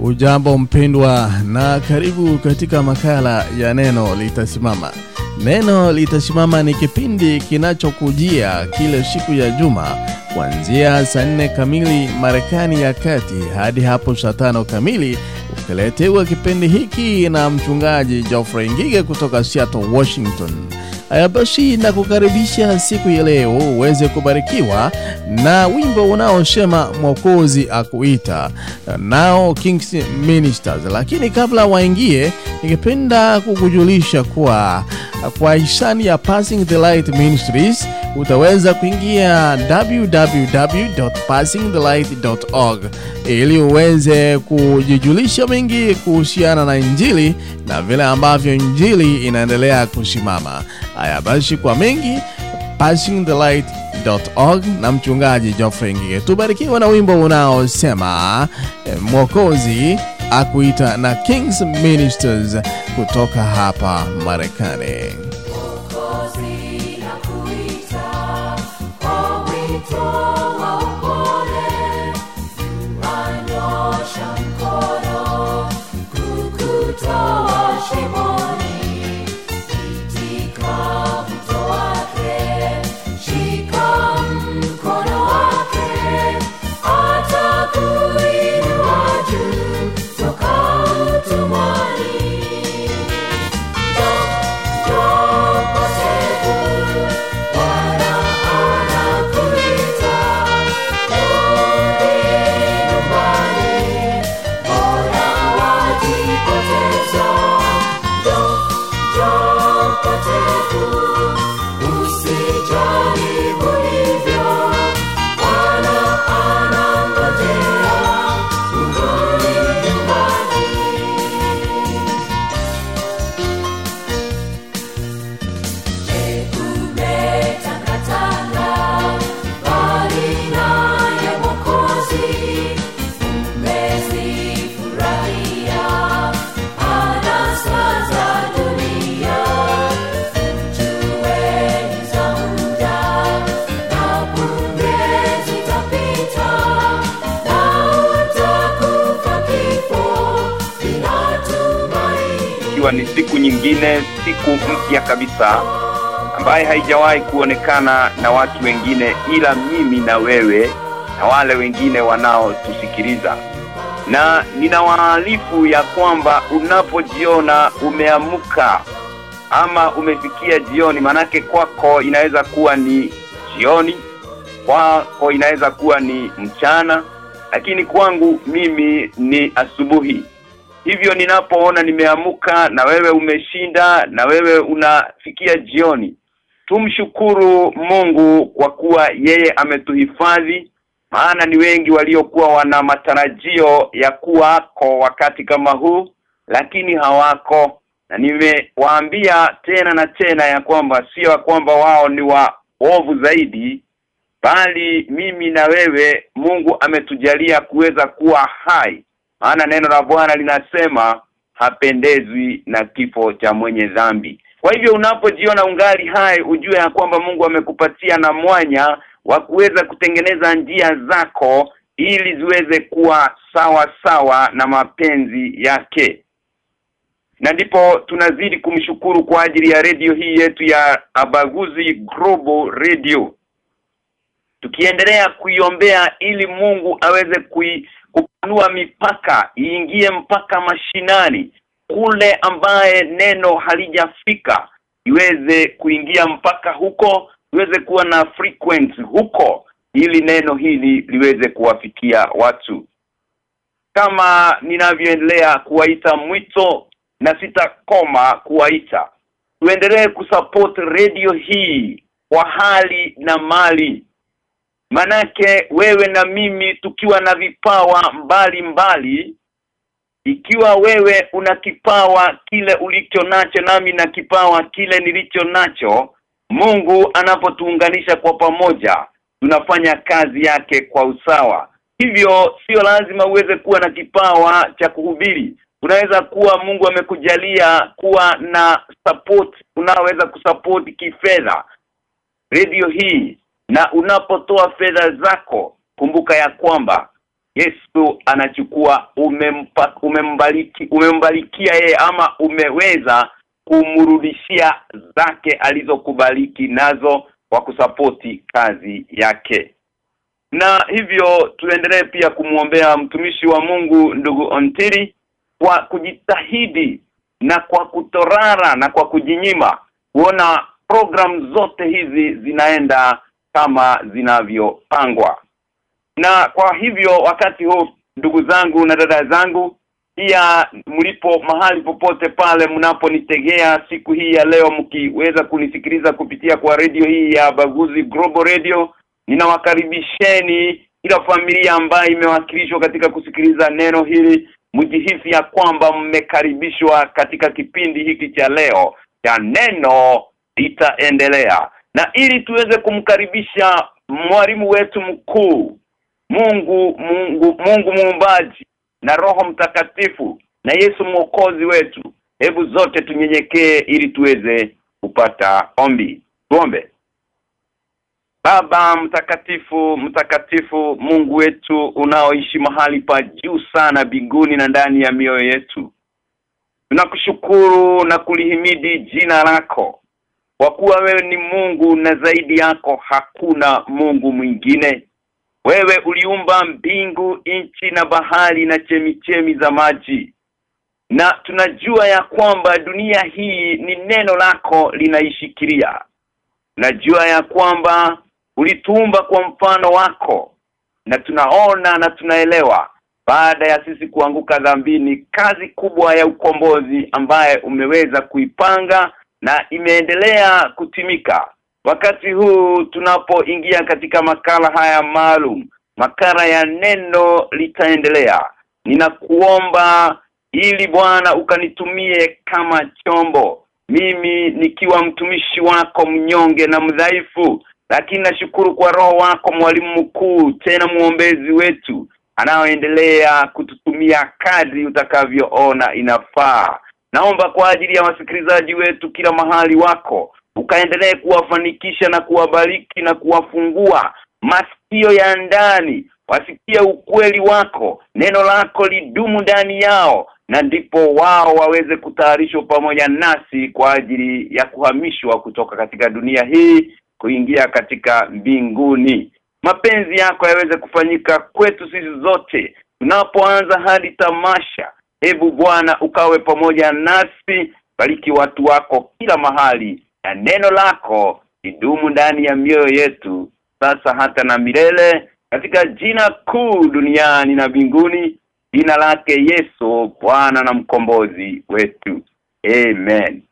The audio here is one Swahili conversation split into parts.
Ujambo mpendwa na karibu katika makala ya neno litasimama. Neno litasimama ni kipindi kinachokujia kila siku ya juma kuanzia saa nne kamili Marekani ya kati hadi hapo saa tano kamili ukiletewa kipindi hiki na mchungaji Geoffrey Ngige kutoka Seattle, Washington. Haya basi, na kukaribisha siku ya leo uweze kubarikiwa na wimbo unaosema mwokozi akuita, nao Kings Ministers. Lakini kabla waingie, ningependa kukujulisha kuwa kwa hisani ya Passing the Light Ministries utaweza kuingia www.passingthelight.org ili uweze kujijulisha mengi kuhusiana na Injili na vile ambavyo Injili inaendelea kusimama. Haya basi, kwa mengi passingthelight.org na mchungaji Geoffrey Ngige. Tubarikiwe na wimbo unaosema eh, mwokozi akuita na Kings Ministers kutoka hapa Marekani. Ikiwa ni siku nyingine, siku mpya kabisa ambaye haijawahi kuonekana na watu wengine ila mimi na wewe na wale wengine wanaotusikiliza. Na ninawaalifu ya kwamba unapojiona umeamka ama umefikia jioni, manake kwako inaweza kuwa ni jioni, kwako inaweza kuwa ni mchana, lakini kwangu mimi ni asubuhi. Hivyo ninapoona nimeamuka na wewe umeshinda na wewe unafikia jioni. Tumshukuru Mungu kwa kuwa yeye ametuhifadhi maana ni wengi waliokuwa wana matarajio ya kuwako wakati kama huu lakini hawako na nimewaambia tena na tena ya kwamba sio kwamba wao ni waovu zaidi bali mimi na wewe Mungu ametujalia kuweza kuwa hai maana neno la Bwana linasema hapendezwi na kifo cha mwenye dhambi. Kwa hivyo unapojiona ungali hai ujue ya kwamba Mungu amekupatia na mwanya wa kuweza kutengeneza njia zako ili ziweze kuwa sawa sawa na mapenzi yake. Na ndipo tunazidi kumshukuru kwa ajili ya redio hii yetu ya Abaguzi Global Radio tukiendelea kuiombea ili Mungu aweze kui, kupanua mipaka iingie mpaka mashinani kule ambaye neno halijafika iweze kuingia mpaka huko iweze kuwa na frequency huko ili neno hili liweze kuwafikia watu. Kama ninavyoendelea kuwaita mwito na sitakoma kuwaita tuendelee kusupport radio hii kwa hali na mali manake wewe na mimi tukiwa na vipawa mbali mbali ikiwa wewe una kipawa kile ulicho nacho nami na kipawa kile nilicho nacho Mungu anapotuunganisha kwa pamoja tunafanya kazi yake kwa usawa. Hivyo sio lazima uweze kuwa na kipawa cha kuhubiri. Unaweza kuwa Mungu amekujalia kuwa na support unaweza kusupport kifedha. Radio hii na unapotoa fedha zako kumbuka ya kwamba Yesu anachukua umempa, umembariki umembarikia yeye ama umeweza kumrudishia zake alizokubariki nazo kwa kusapoti kazi yake. Na hivyo tuendelee pia kumwombea mtumishi wa Mungu ndugu Ontiri kwa kujitahidi na kwa kutorara na kwa kujinyima kuona program zote hizi zinaenda kama zinavyopangwa. Na kwa hivyo wakati huu ndugu zangu na dada zangu pia mlipo mahali popote pale mnaponitegea siku hii ya leo mkiweza kunisikiliza kupitia kwa redio hii ya Baguzi Global Radio ninawakaribisheni ila familia ambayo imewakilishwa katika kusikiliza neno hili mjihisi ya kwamba mmekaribishwa katika kipindi hiki cha leo cha neno litaendelea na ili tuweze kumkaribisha mwalimu wetu mkuu Mungu Mungu Mungu muumbaji na Roho Mtakatifu na Yesu mwokozi wetu hebu zote tunyenyekee ili tuweze kupata ombi. Tuombe. Baba mtakatifu mtakatifu Mungu wetu unaoishi mahali pa juu sana biguni na ndani ya mioyo yetu Tunakushukuru na kulihimidi jina lako kwa kuwa wewe ni Mungu na zaidi yako hakuna Mungu mwingine. Wewe uliumba mbingu nchi na bahari na chemichemi za maji. Na tunajua ya kwamba dunia hii ni neno lako linaishikilia. Najua ya kwamba ulituumba kwa mfano wako. Na tunaona na tunaelewa baada ya sisi kuanguka dhambini kazi kubwa ya ukombozi ambaye umeweza kuipanga na imeendelea kutimika. Wakati huu tunapoingia katika makala haya maalum makala ya neno litaendelea. Ninakuomba ili Bwana ukanitumie kama chombo. Mimi nikiwa mtumishi wako mnyonge na mdhaifu lakini nashukuru kwa roho wako mwalimu mkuu tena muombezi wetu anaoendelea kututumia kadri utakavyoona inafaa naomba kwa ajili ya wasikilizaji wetu kila mahali wako ukaendelee kuwafanikisha na kuwabariki na kuwafungua masikio ya ndani wasikie ukweli wako neno lako lidumu ndani yao na ndipo wao waweze kutayarishwa pamoja nasi kwa ajili ya kuhamishwa kutoka katika dunia hii kuingia katika mbinguni. Mapenzi yako yaweze kufanyika kwetu sisi zote tunapoanza hadi tamasha hebu Bwana ukawe pamoja nasi bariki watu wako kila mahali na neno lako lidumu ndani ya mioyo yetu sasa hata na milele katika jina kuu duniani na mbinguni jina lake Yesu Bwana na mkombozi wetu. Amen.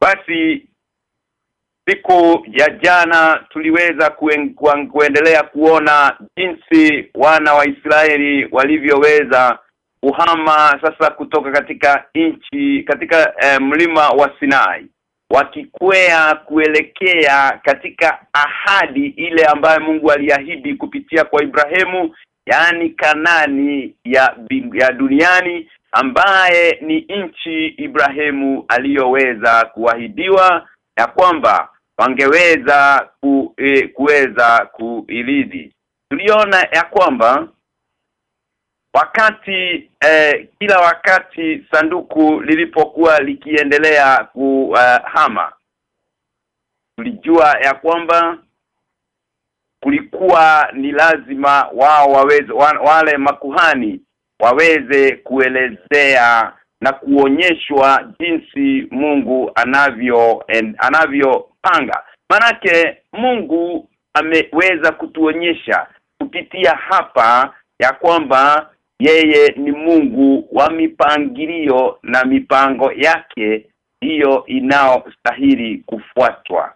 Basi siku ya jana tuliweza kuen, kuen, kuendelea kuona jinsi wana wa Israeli walivyoweza kuhama sasa kutoka katika nchi katika eh, mlima wa Sinai wakikwea kuelekea katika ahadi ile ambayo Mungu aliahidi kupitia kwa Ibrahimu yani Kanani ya ya duniani ambaye ni nchi Ibrahimu aliyoweza kuahidiwa ya kwamba wangeweza ku, e, kuweza kuilidhi tuliona ya kwamba wakati eh, kila wakati sanduku lilipokuwa likiendelea kuhama tulijua ya kwamba kulikuwa ni lazima wao waweze wale makuhani waweze kuelezea na kuonyeshwa jinsi Mungu anavyo en, anavyopanga manake Mungu ameweza kutuonyesha kupitia hapa ya kwamba yeye ni Mungu wa mipangilio na mipango yake hiyo inaostahili kufuatwa.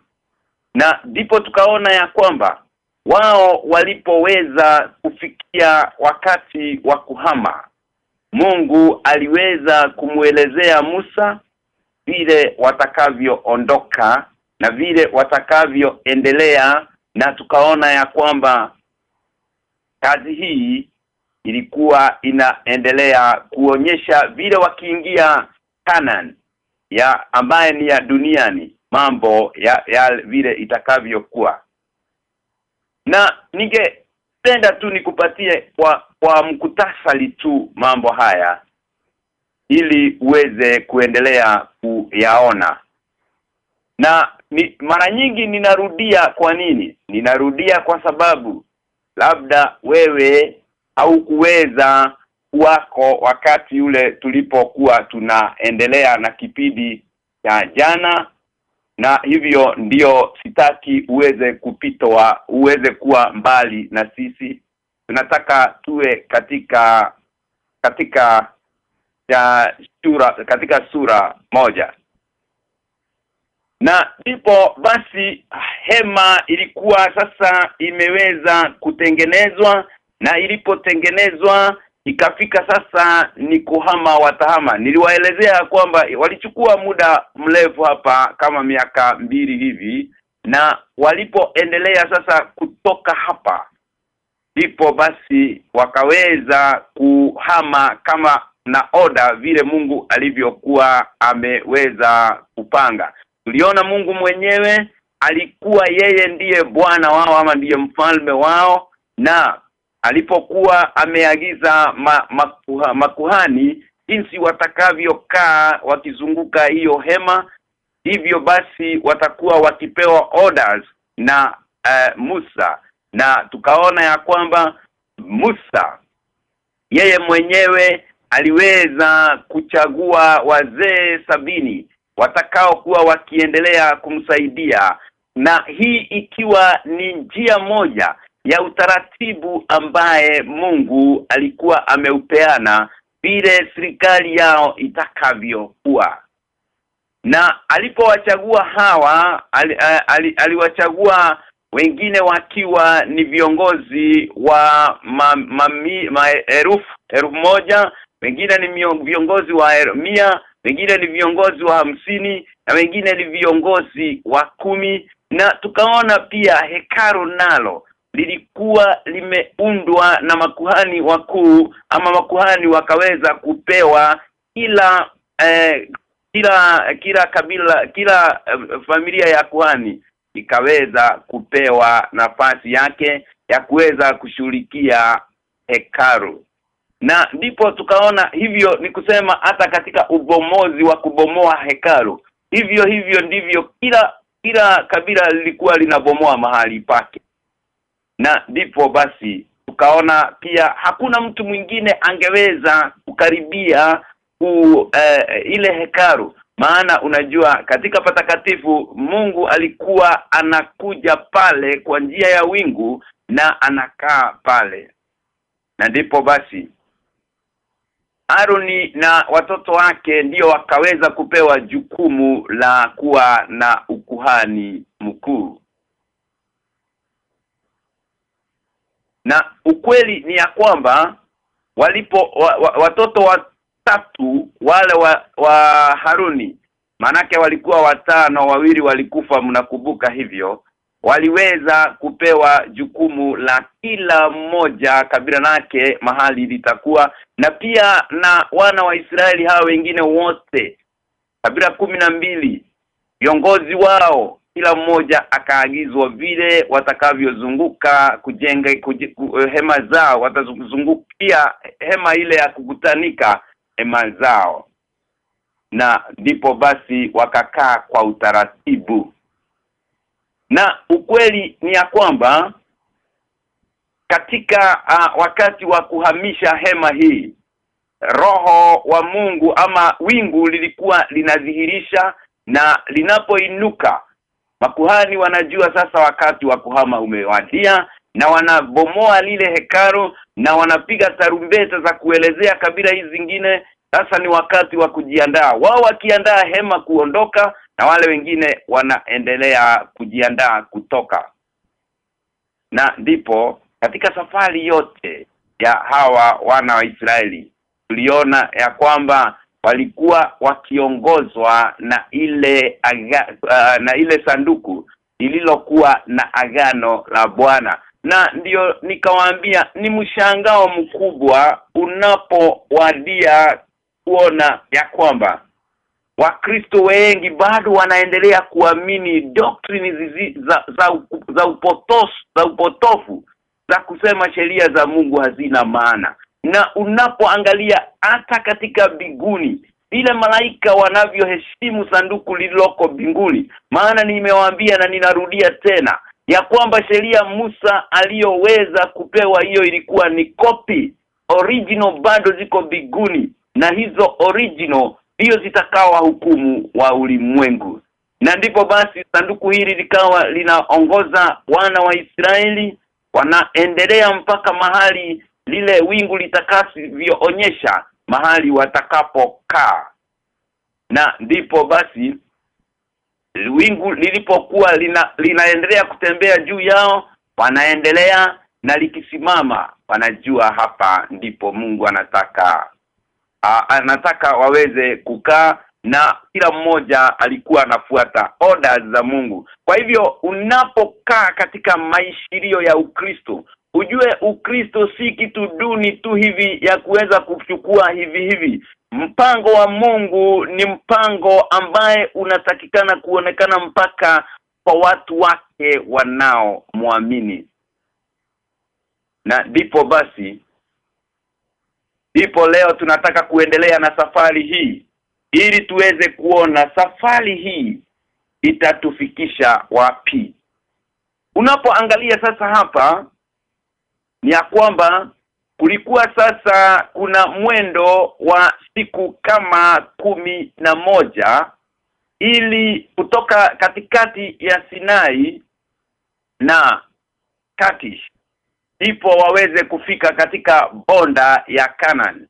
Na ndipo tukaona ya kwamba wao walipoweza kufikia wakati wa kuhama Mungu aliweza kumuelezea Musa vile watakavyoondoka na vile watakavyoendelea na tukaona ya kwamba kazi hii ilikuwa inaendelea kuonyesha vile wakiingia Canaan ya ambaye ni ya duniani mambo ya, ya vile itakavyokuwa. Na ninge ningependa tu nikupatie kwa kwa mkutasali tu mambo haya ili uweze kuendelea kuyaona na ni, mara nyingi ninarudia kwa nini? Ninarudia kwa sababu labda wewe au kuweza wako wakati ule tulipokuwa tunaendelea na kipindi cha jana na hivyo ndio sitaki uweze kupitwa uweze kuwa mbali na sisi. Tunataka tuwe katika katika ya sura katika sura moja na ndipo basi hema ilikuwa sasa imeweza kutengenezwa na ilipotengenezwa ikafika sasa ni kuhama watahama niliwaelezea kwamba walichukua muda mrefu hapa kama miaka mbili hivi na walipoendelea sasa kutoka hapa ndipo basi wakaweza kuhama kama na oda vile Mungu alivyokuwa ameweza kupanga tuliona Mungu mwenyewe alikuwa yeye ndiye bwana wao ama ndiye mfalme wao na alipokuwa ameagiza ma, makuha, makuhani jinsi watakavyokaa wakizunguka hiyo hema hivyo basi watakuwa wakipewa orders na uh, Musa. Na tukaona ya kwamba Musa yeye mwenyewe aliweza kuchagua wazee sabini watakao kuwa wakiendelea kumsaidia. Na hii ikiwa ni njia moja ya utaratibu ambaye Mungu alikuwa ameupeana vile serikali yao itakavyokuwa. Na alipowachagua hawa aliwachagua ali, ali wengine wakiwa ni viongozi wa maelfu ma, ma, ma, moja wengine ni viongozi wa mia wengine ni viongozi wa hamsini na wengine ni viongozi wa kumi. Na tukaona pia hekaru nalo lilikuwa limeundwa na makuhani wakuu ama makuhani wakaweza kupewa kila eh, kila kila kabila kila eh, familia ya kuhani ikaweza kupewa nafasi yake ya kuweza kushughulikia hekaru na ndipo tukaona hivyo ni kusema hata katika ubomozi wa kubomoa hekalu. Hivyo hivyo ndivyo kila kila kabila lilikuwa linabomoa mahali pake. Na ndipo basi tukaona pia hakuna mtu mwingine angeweza kukaribia ku, uh, ile hekaru maana unajua katika patakatifu Mungu alikuwa anakuja pale kwa njia ya wingu na anakaa pale. Na ndipo basi Aroni na watoto wake ndio wakaweza kupewa jukumu la kuwa na ukuhani mkuu. Na ukweli ni ya kwamba walipo wa, wa, watoto watatu wale wa, wa Haruni manake walikuwa watano wawili walikufa mnakumbuka hivyo waliweza kupewa jukumu la kila mmoja kabila lake mahali litakuwa. Na pia na wana wa Israeli hawa wengine wote kabila kumi na mbili viongozi wao kila mmoja akaagizwa vile watakavyozunguka kujenga kuje, hema zao. Watazungukia hema ile ya kukutanika hema zao. Na ndipo basi wakakaa kwa utaratibu na ukweli ni ya kwamba katika uh, wakati wa kuhamisha hema hii roho wa Mungu ama wingu lilikuwa linadhihirisha na linapoinuka makuhani wanajua sasa wakati wa kuhama umewadia na wanabomoa lile hekaru na wanapiga tarumbeta za kuelezea kabila hizi zingine. Sasa ni wakati wa kujiandaa. Wao wakiandaa hema kuondoka na wale wengine wanaendelea kujiandaa kutoka. Na ndipo katika safari yote ya hawa wana wa Israeli tuliona ya kwamba walikuwa wakiongozwa na ile aga, uh, na ile sanduku lililokuwa na agano la Bwana. Na ndiyo nikawaambia ni mshangao mkubwa unapowadia kuona ya kwamba Wakristo wengi bado wanaendelea kuamini doctrine za za, za upotofu za upotofu za kusema sheria za Mungu hazina maana. Na unapoangalia hata katika biguni vile malaika wanavyoheshimu sanduku lililoko binguni maana nimewaambia na ninarudia tena ya kwamba sheria Musa aliyoweza kupewa hiyo ilikuwa ni copy. Original bado ziko biguni na hizo original hiyo zitakawa hukumu wa ulimwengu. Na ndipo basi sanduku hili likawa linaongoza wana wa Israeli wanaendelea mpaka mahali lile wingu litakavyoonyesha mahali watakapokaa. Na ndipo basi wingu lilipokuwa lina, linaendelea kutembea juu yao wanaendelea na likisimama wanajua hapa ndipo Mungu anataka anataka waweze kukaa na kila mmoja alikuwa anafuata orders za Mungu. Kwa hivyo unapokaa katika maishirio ya Ukristo, ujue Ukristo si kitu duni tu hivi ya kuweza kuchukua hivi hivi. Mpango wa Mungu ni mpango ambaye unatakikana kuonekana mpaka kwa watu wake wanaomwamini. Na ndipo basi ndipo leo tunataka kuendelea na safari hii ili tuweze kuona safari hii itatufikisha wapi. Unapoangalia sasa hapa ni ya kwamba kulikuwa sasa kuna mwendo wa siku kama kumi na moja ili kutoka katikati ya Sinai na Kakish ndipo waweze kufika katika bonda ya Canaan.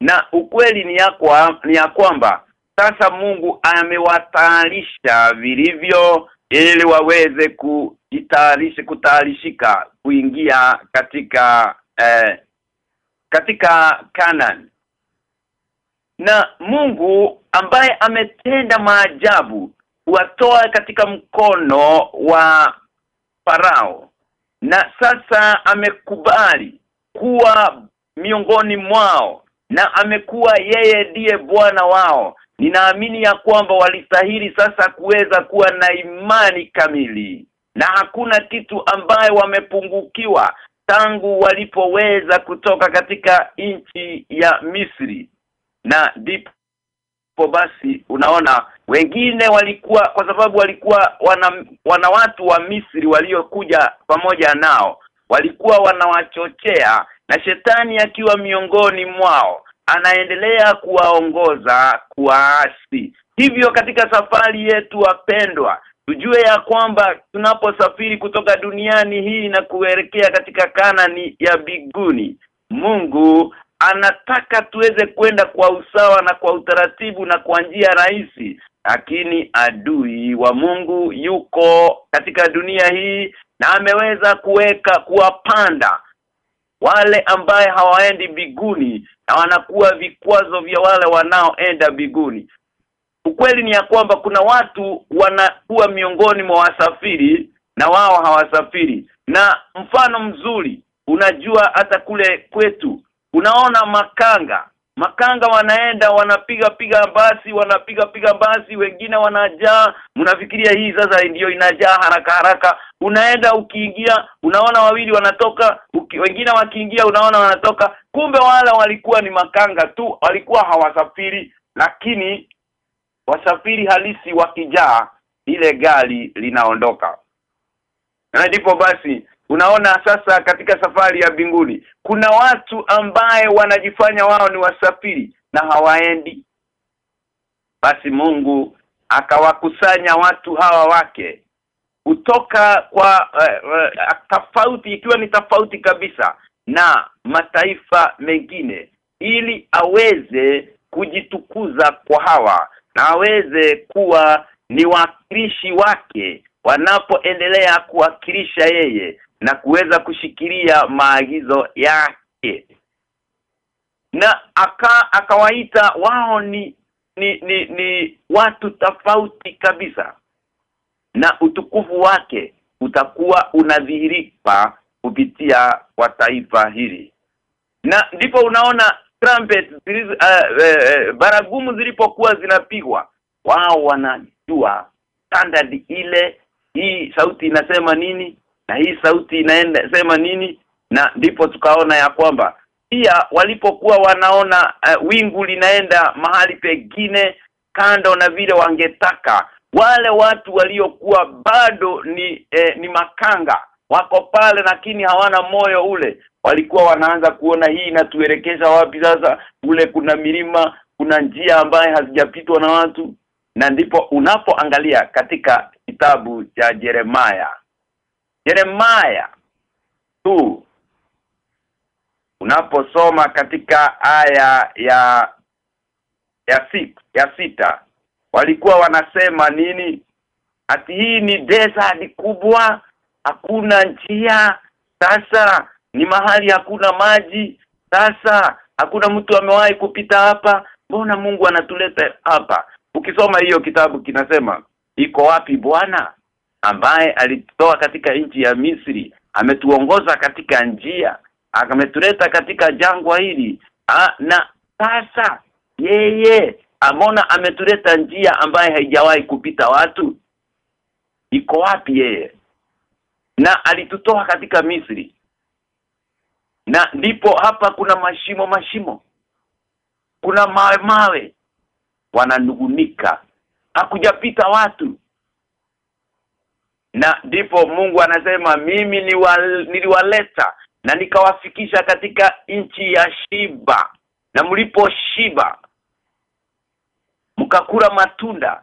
Na ukweli ni ya kwa, ni ya kwamba sasa Mungu amewatayarisha vilivyo ili waweze kujitayarisha kutayarishika kuingia katika eh, katika Canaan. Na Mungu ambaye ametenda maajabu watoa katika mkono wa Farao na sasa amekubali kuwa miongoni mwao na amekuwa yeye ndiye bwana wao. Ninaamini ya kwamba walistahili sasa kuweza kuwa na imani kamili. Na hakuna kitu ambaye wamepungukiwa tangu walipoweza kutoka katika nchi ya Misri. Na ndipo basi unaona wengine walikuwa kwa sababu walikuwa wana, wana watu wa Misri waliokuja pamoja nao walikuwa wanawachochea na shetani akiwa miongoni mwao anaendelea kuwaongoza kuwaasi. Hivyo katika safari yetu wapendwa tujue ya kwamba tunaposafiri kutoka duniani hii na kuelekea katika kanani ya biguni Mungu anataka tuweze kwenda kwa usawa na kwa utaratibu na kwa njia rahisi lakini adui wa Mungu yuko katika dunia hii na ameweza kuweka kuwapanda wale ambaye hawaendi biguni na wanakuwa vikwazo vya wale wanaoenda biguni ukweli ni ya kwamba kuna watu wanakuwa miongoni mwa wasafiri na wao hawasafiri. Na mfano mzuri unajua hata kule kwetu unaona makanga. Makanga wanaenda wanapiga piga basi wanapiga piga basi wengine wanajaa. Mnafikiria hii sasa ndio inajaa haraka haraka. Unaenda ukiingia unaona wawili wanatoka uki, wengine wakiingia unaona wanatoka. Kumbe wala walikuwa ni makanga tu walikuwa hawasafiri. Lakini wasafiri halisi wakijaa ile gari linaondoka. Na ndipo basi unaona sasa katika safari ya binguni kuna watu ambaye wanajifanya wao ni wasafiri na hawaendi. Basi Mungu akawakusanya watu hawa wake kutoka kwa uh, uh, tofauti ikiwa ni tofauti kabisa na mataifa mengine ili aweze kujitukuza kwa hawa na aweze kuwa ni wakilishi wake wanapoendelea kuwakilisha yeye na kuweza kushikilia maagizo yake. Na aka akawaita wao ni ni, ni ni watu tofauti kabisa. Na utukufu wake utakuwa unadhihirika kupitia kwa taifa hili. Na ndipo unaona trumpet ziliz, uh, uh, baragumu zilipokuwa zinapigwa wao wanajua standard ile. Hii sauti inasema nini na hii sauti inaenda sema nini? Na ndipo tukaona ya kwamba pia walipokuwa wanaona uh, wingu linaenda mahali pengine kando na vile wangetaka wale watu waliokuwa bado ni eh, ni makanga wako pale lakini hawana moyo ule walikuwa wanaanza kuona hii inatuelekeza wapi sasa? Ule kuna milima kuna njia ambaye hazijapitwa na watu. Na ndipo unapoangalia katika kitabu cha Jeremaya Jeremaya tu. Unaposoma katika aya ya ya sita, ya sita walikuwa wanasema nini? Ati hii ni desert kubwa hakuna njia. Sasa ni mahali hakuna maji. Sasa hakuna mtu amewahi kupita hapa. Mbona Mungu anatuleta hapa? Ukisoma hiyo kitabu kinasema iko wapi Bwana ambaye alitoa katika nchi ya Misri ametuongoza katika njia akametuleta katika jangwa hili. Ha, na sasa yeye amona ametuleta njia ambaye haijawahi kupita watu? Iko wapi yeye? Na alitutoa katika Misri. Na ndipo hapa kuna mashimo mashimo. Kuna mawe mawe. Wananugunika hakujapita watu na ndipo Mungu anasema mimi niliwaleta na nikawafikisha katika nchi ya Shiba. Na mlipo Shiba mkakula matunda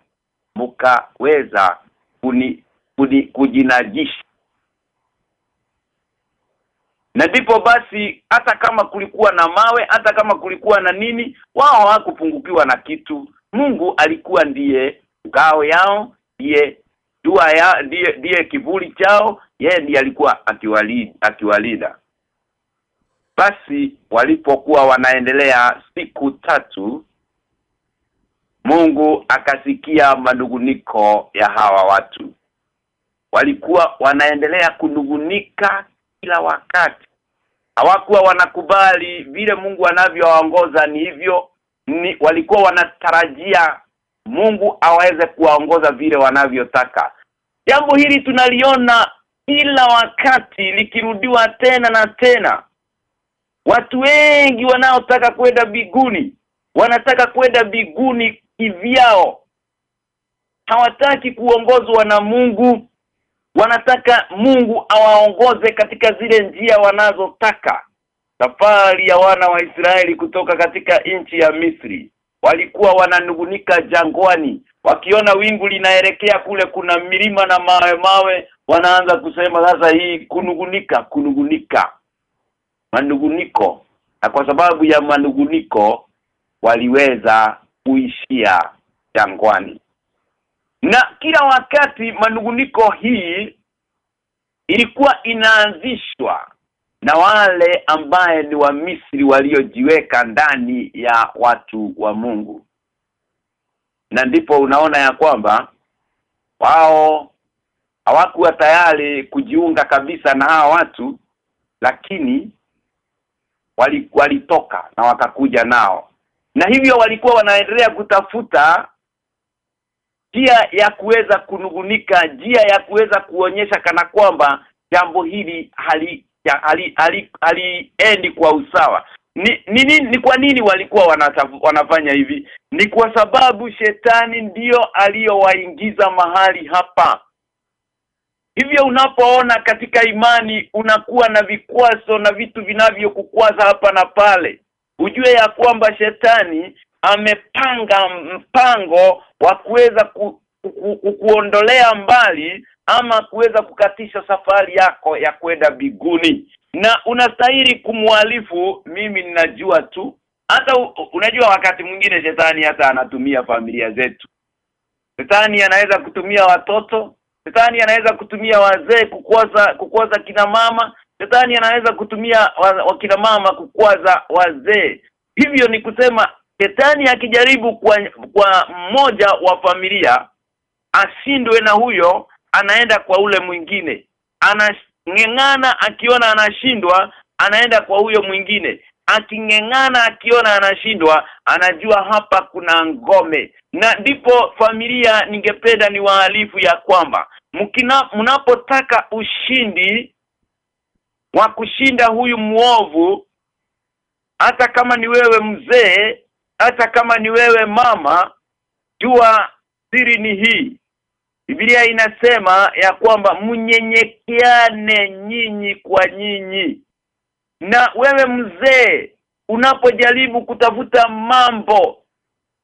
mkaweza kuni, kuni kujinajisha. Na ndipo basi hata kama kulikuwa na mawe hata kama kulikuwa na nini wao hawakupungukiwa na kitu. Mungu alikuwa ndiye ngao yao ndiye dua ya ndiye, ndiye kivuli chao yeye ndiye alikuwa akiwalida akiwalida basi walipokuwa wanaendelea siku tatu Mungu akasikia manuguniko ya hawa watu. Walikuwa wanaendelea kunugunika kila wakati. Hawakuwa wanakubali vile Mungu anavyowaongoza ni hivyo ni walikuwa wanatarajia Mungu aweze kuwaongoza vile wanavyotaka. Jambo hili tunaliona kila wakati likirudiwa tena na tena. Watu wengi wanaotaka kwenda biguni wanataka kwenda biguni kivyao. Hawataki kuongozwa na Mungu. Wanataka Mungu awaongoze katika zile njia wanazotaka. Safari ya wana wa Israeli kutoka katika nchi ya Misri walikuwa wananugunika jangwani. Wakiona wingu linaelekea kule kuna milima na mawe mawe wanaanza kusema sasa hii kunugunika kunugunika manuguniko na kwa sababu ya manuguniko waliweza kuishia jangwani. Na kila wakati manuguniko hii ilikuwa inaanzishwa na wale ambaye ni wa Misri waliojiweka ndani ya watu wa Mungu. Na ndipo unaona ya kwamba wao hawakuwa tayari kujiunga kabisa na hawa watu lakini walitoka wali na wakakuja nao. Na hivyo walikuwa wanaendelea kutafuta njia ya kuweza kunugunika njia ya kuweza kuonyesha kana kwamba jambo hili hali hali ali endi kwa usawa. Ni, ni, ni, ni kwa nini walikuwa wanatafu, wanafanya hivi? Ni kwa sababu shetani ndiyo aliyowaingiza mahali hapa. Hivyo unapoona katika imani unakuwa na vikwazo na vitu vinavyokukwaza hapa na pale. Ujue ya kwamba shetani amepanga mpango wa kuweza ku, ku, ku, kuondolea mbali ama kuweza kukatisha safari yako ya kwenda biguni na unastahili kumwalifu mimi ninajua tu. Hata unajua wakati mwingine shetani hata anatumia familia zetu. Shetani anaweza kutumia watoto shetani anaweza kutumia wazee kukwaza kukwaza kina mama shetani anaweza kutumia wakina mama kukwaza wazee. Hivyo ni kusema shetani akijaribu kwa kwa mmoja wa familia ashindwe na huyo anaenda kwa ule mwingine. Anangengana akiona anashindwa anaenda kwa huyo mwingine. Akingengana akiona anashindwa anajua hapa kuna ngome. Na ndipo familia ningependa ni waalifu ya kwamba mkina mnapotaka ushindi wa kushinda huyu muovu hata kama ni wewe mzee hata kama ni wewe mama jua siri ni hii Biblia inasema ya kwamba mnyenyekeane nyinyi kwa nyinyi. Na wewe mzee unapojaribu kutafuta mambo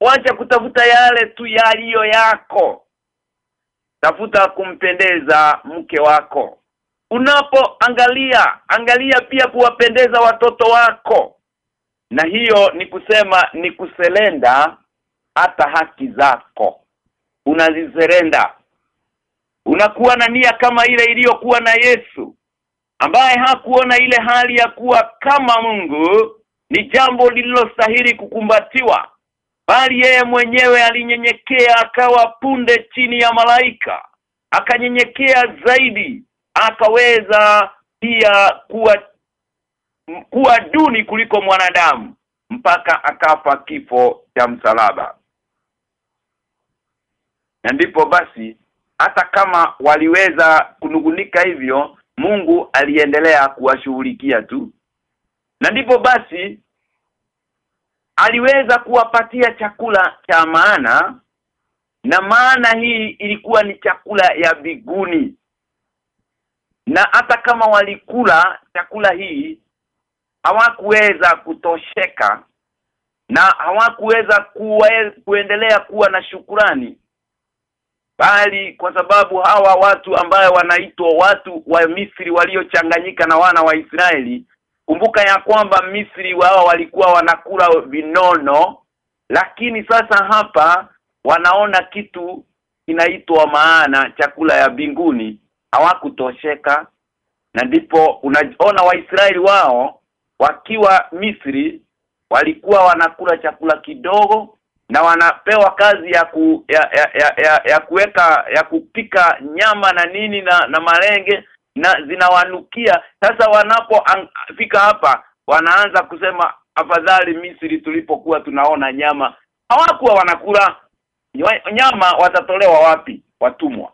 wacha kutafuta yale tu yaliyo yako. Tafuta kumpendeza mke wako. Unapoangalia angalia pia kuwapendeza watoto wako. Na hiyo ni kusema ni kuselenda hata haki zako. Unazizerenda unakuwa na nia kama ile iliyokuwa na Yesu ambaye hakuona ile hali ya kuwa kama Mungu ni jambo lililostahili kukumbatiwa bali yeye mwenyewe alinyenyekea akawa punde chini ya malaika akanyenyekea zaidi akaweza pia kuwa kuwa duni kuliko mwanadamu mpaka akafa kifo cha msalaba. Na ndipo basi hata kama waliweza kunugunika hivyo Mungu aliendelea kuwashughulikia tu. Na ndipo basi aliweza kuwapatia chakula cha maana na maana hii ilikuwa ni chakula ya biguni. Na hata kama walikula chakula hii hawakuweza kutosheka na hawakuweza kuendelea kuwa na shukurani bali kwa sababu hawa watu ambaye wanaitwa watu wa Misri waliochanganyika na wana wa Israeli kumbuka ya kwamba Misri wao walikuwa wanakula vinono lakini sasa hapa wanaona kitu inaitwa maana chakula ya binguni hawakutosheka na ndipo unaona Waisraeli wao wakiwa Misri walikuwa wanakula chakula kidogo na wanapewa kazi ya ku, ya, ya, ya, ya, ya kuweka ya kupika nyama na nini na na malenge na zinawanukia. Sasa wanapofika hapa wanaanza kusema afadhali Misri tulipokuwa tunaona nyama. Hawakuwa wanakula. Nyama watatolewa wapi? Watumwa.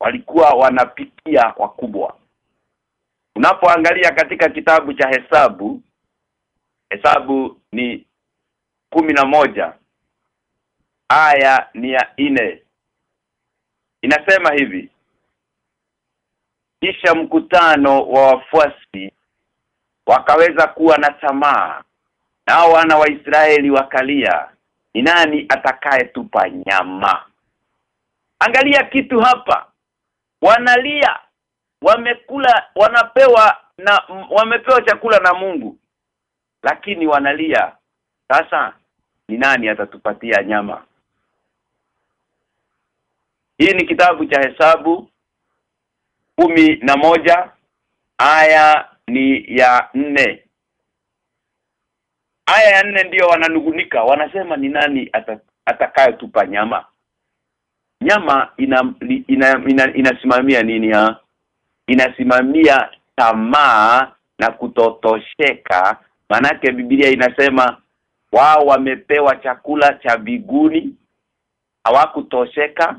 Walikuwa wanapikia wakubwa. Unapoangalia katika kitabu cha hesabu hesabu ni kumi na moja. Aya ni ya nne inasema hivi. Kisha mkutano wa wafuasi wakaweza kuwa na tamaa nao wana wa Israeli wakalia ni nani atakaye tupa nyama? Angalia kitu hapa. Wanalia wamekula wanapewa na wamepewa chakula na Mungu lakini wanalia sasa ni nani atatupatia nyama? Hii ni kitabu cha hesabu kumi na moja aya ni ya nne. Aya ya nne ndiyo wananugunika wanasema ni nani atakayetupa nyama? Nyama ina, ina, ina inasimamia nini ha? Inasimamia tamaa na kutotosheka. Manake Biblia inasema wao wamepewa chakula cha biguni hawakutosheka.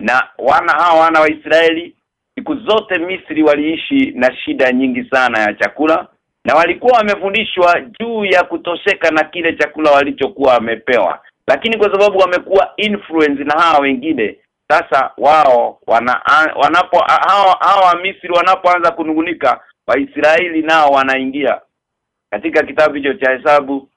Na wana hawa wana wa Israeli siku zote Misri waliishi na shida nyingi sana ya chakula. Na walikuwa wamefundishwa juu ya kutosheka na kile chakula walichokuwa wamepewa. Lakini kwa sababu wamekuwa influence na hawa wengine sasa wao wana, wanapo hawa, hawa Misri wanapoanza kunungunika Waisraeli nao wanaingia. Katika kitabu hicho cha hesabu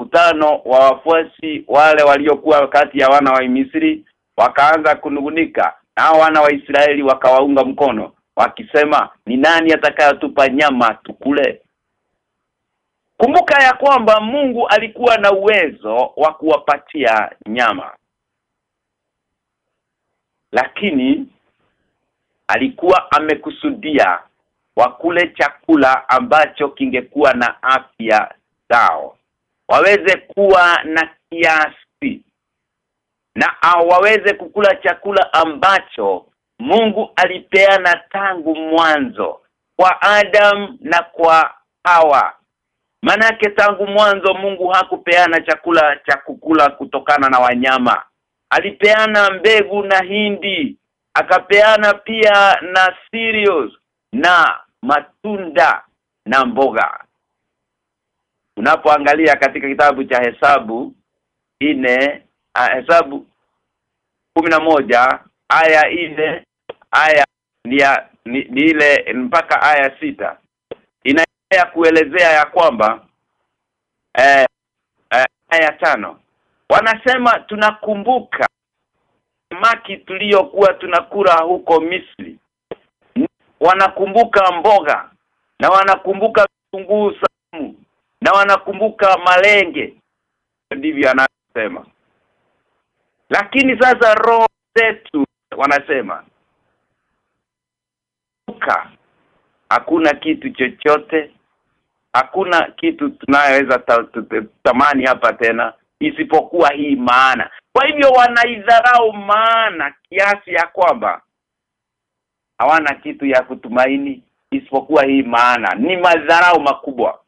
mkutano wa wafuasi wale waliokuwa kati ya wana wa Misri wakaanza kunugunika na wana wa Israeli wakawaunga mkono wakisema ni nani atakayotupa nyama tukule? Kumbuka ya kwamba Mungu alikuwa na uwezo wa kuwapatia nyama. Lakini alikuwa amekusudia wakule chakula ambacho kingekuwa na afya zao waweze kuwa na kiasi na waweze kukula chakula ambacho Mungu alipeana tangu mwanzo kwa Adam na kwa Hawa. Manake tangu mwanzo Mungu hakupeana chakula cha kukula kutokana na wanyama. Alipeana mbegu na hindi akapeana pia na cereals na matunda na mboga unapoangalia katika kitabu cha hesabu ine a, hesabu moja aya ine aya ni, ya, ni, ni ile mpaka aya sita. Inaendelea kuelezea ya kwamba eh, eh, aya tano. Wanasema tunakumbuka maki tuliyokuwa tunakula huko Misri. Wanakumbuka mboga na wanakumbuka vitunguu na wanakumbuka malenge. Ndivyo anasema lakini sasa roho zetu wanasema kuka hakuna kitu chochote hakuna kitu tunayoweza ta, ta, ta, tamani hapa tena isipokuwa hii maana. Kwa hivyo wanaidharau maana kiasi ya kwamba hawana kitu ya kutumaini isipokuwa hii maana. Ni madharau makubwa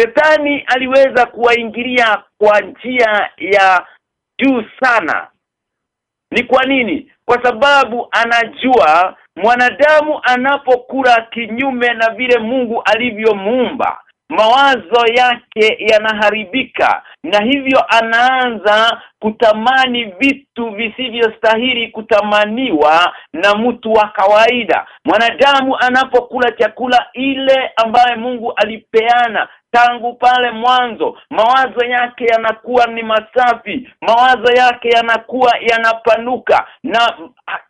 Shetani aliweza kuwaingilia kwa njia ya juu sana. Ni kwa nini? Kwa sababu anajua mwanadamu anapokula kinyume na vile Mungu alivyomuumba mawazo yake yanaharibika na hivyo anaanza kutamani vitu visivyostahili kutamaniwa na mtu wa kawaida. Mwanadamu anapokula chakula ile ambaye Mungu alipeana tangu pale mwanzo mawazo yake yanakuwa ni masafi mawazo yake yanakuwa yanapanuka na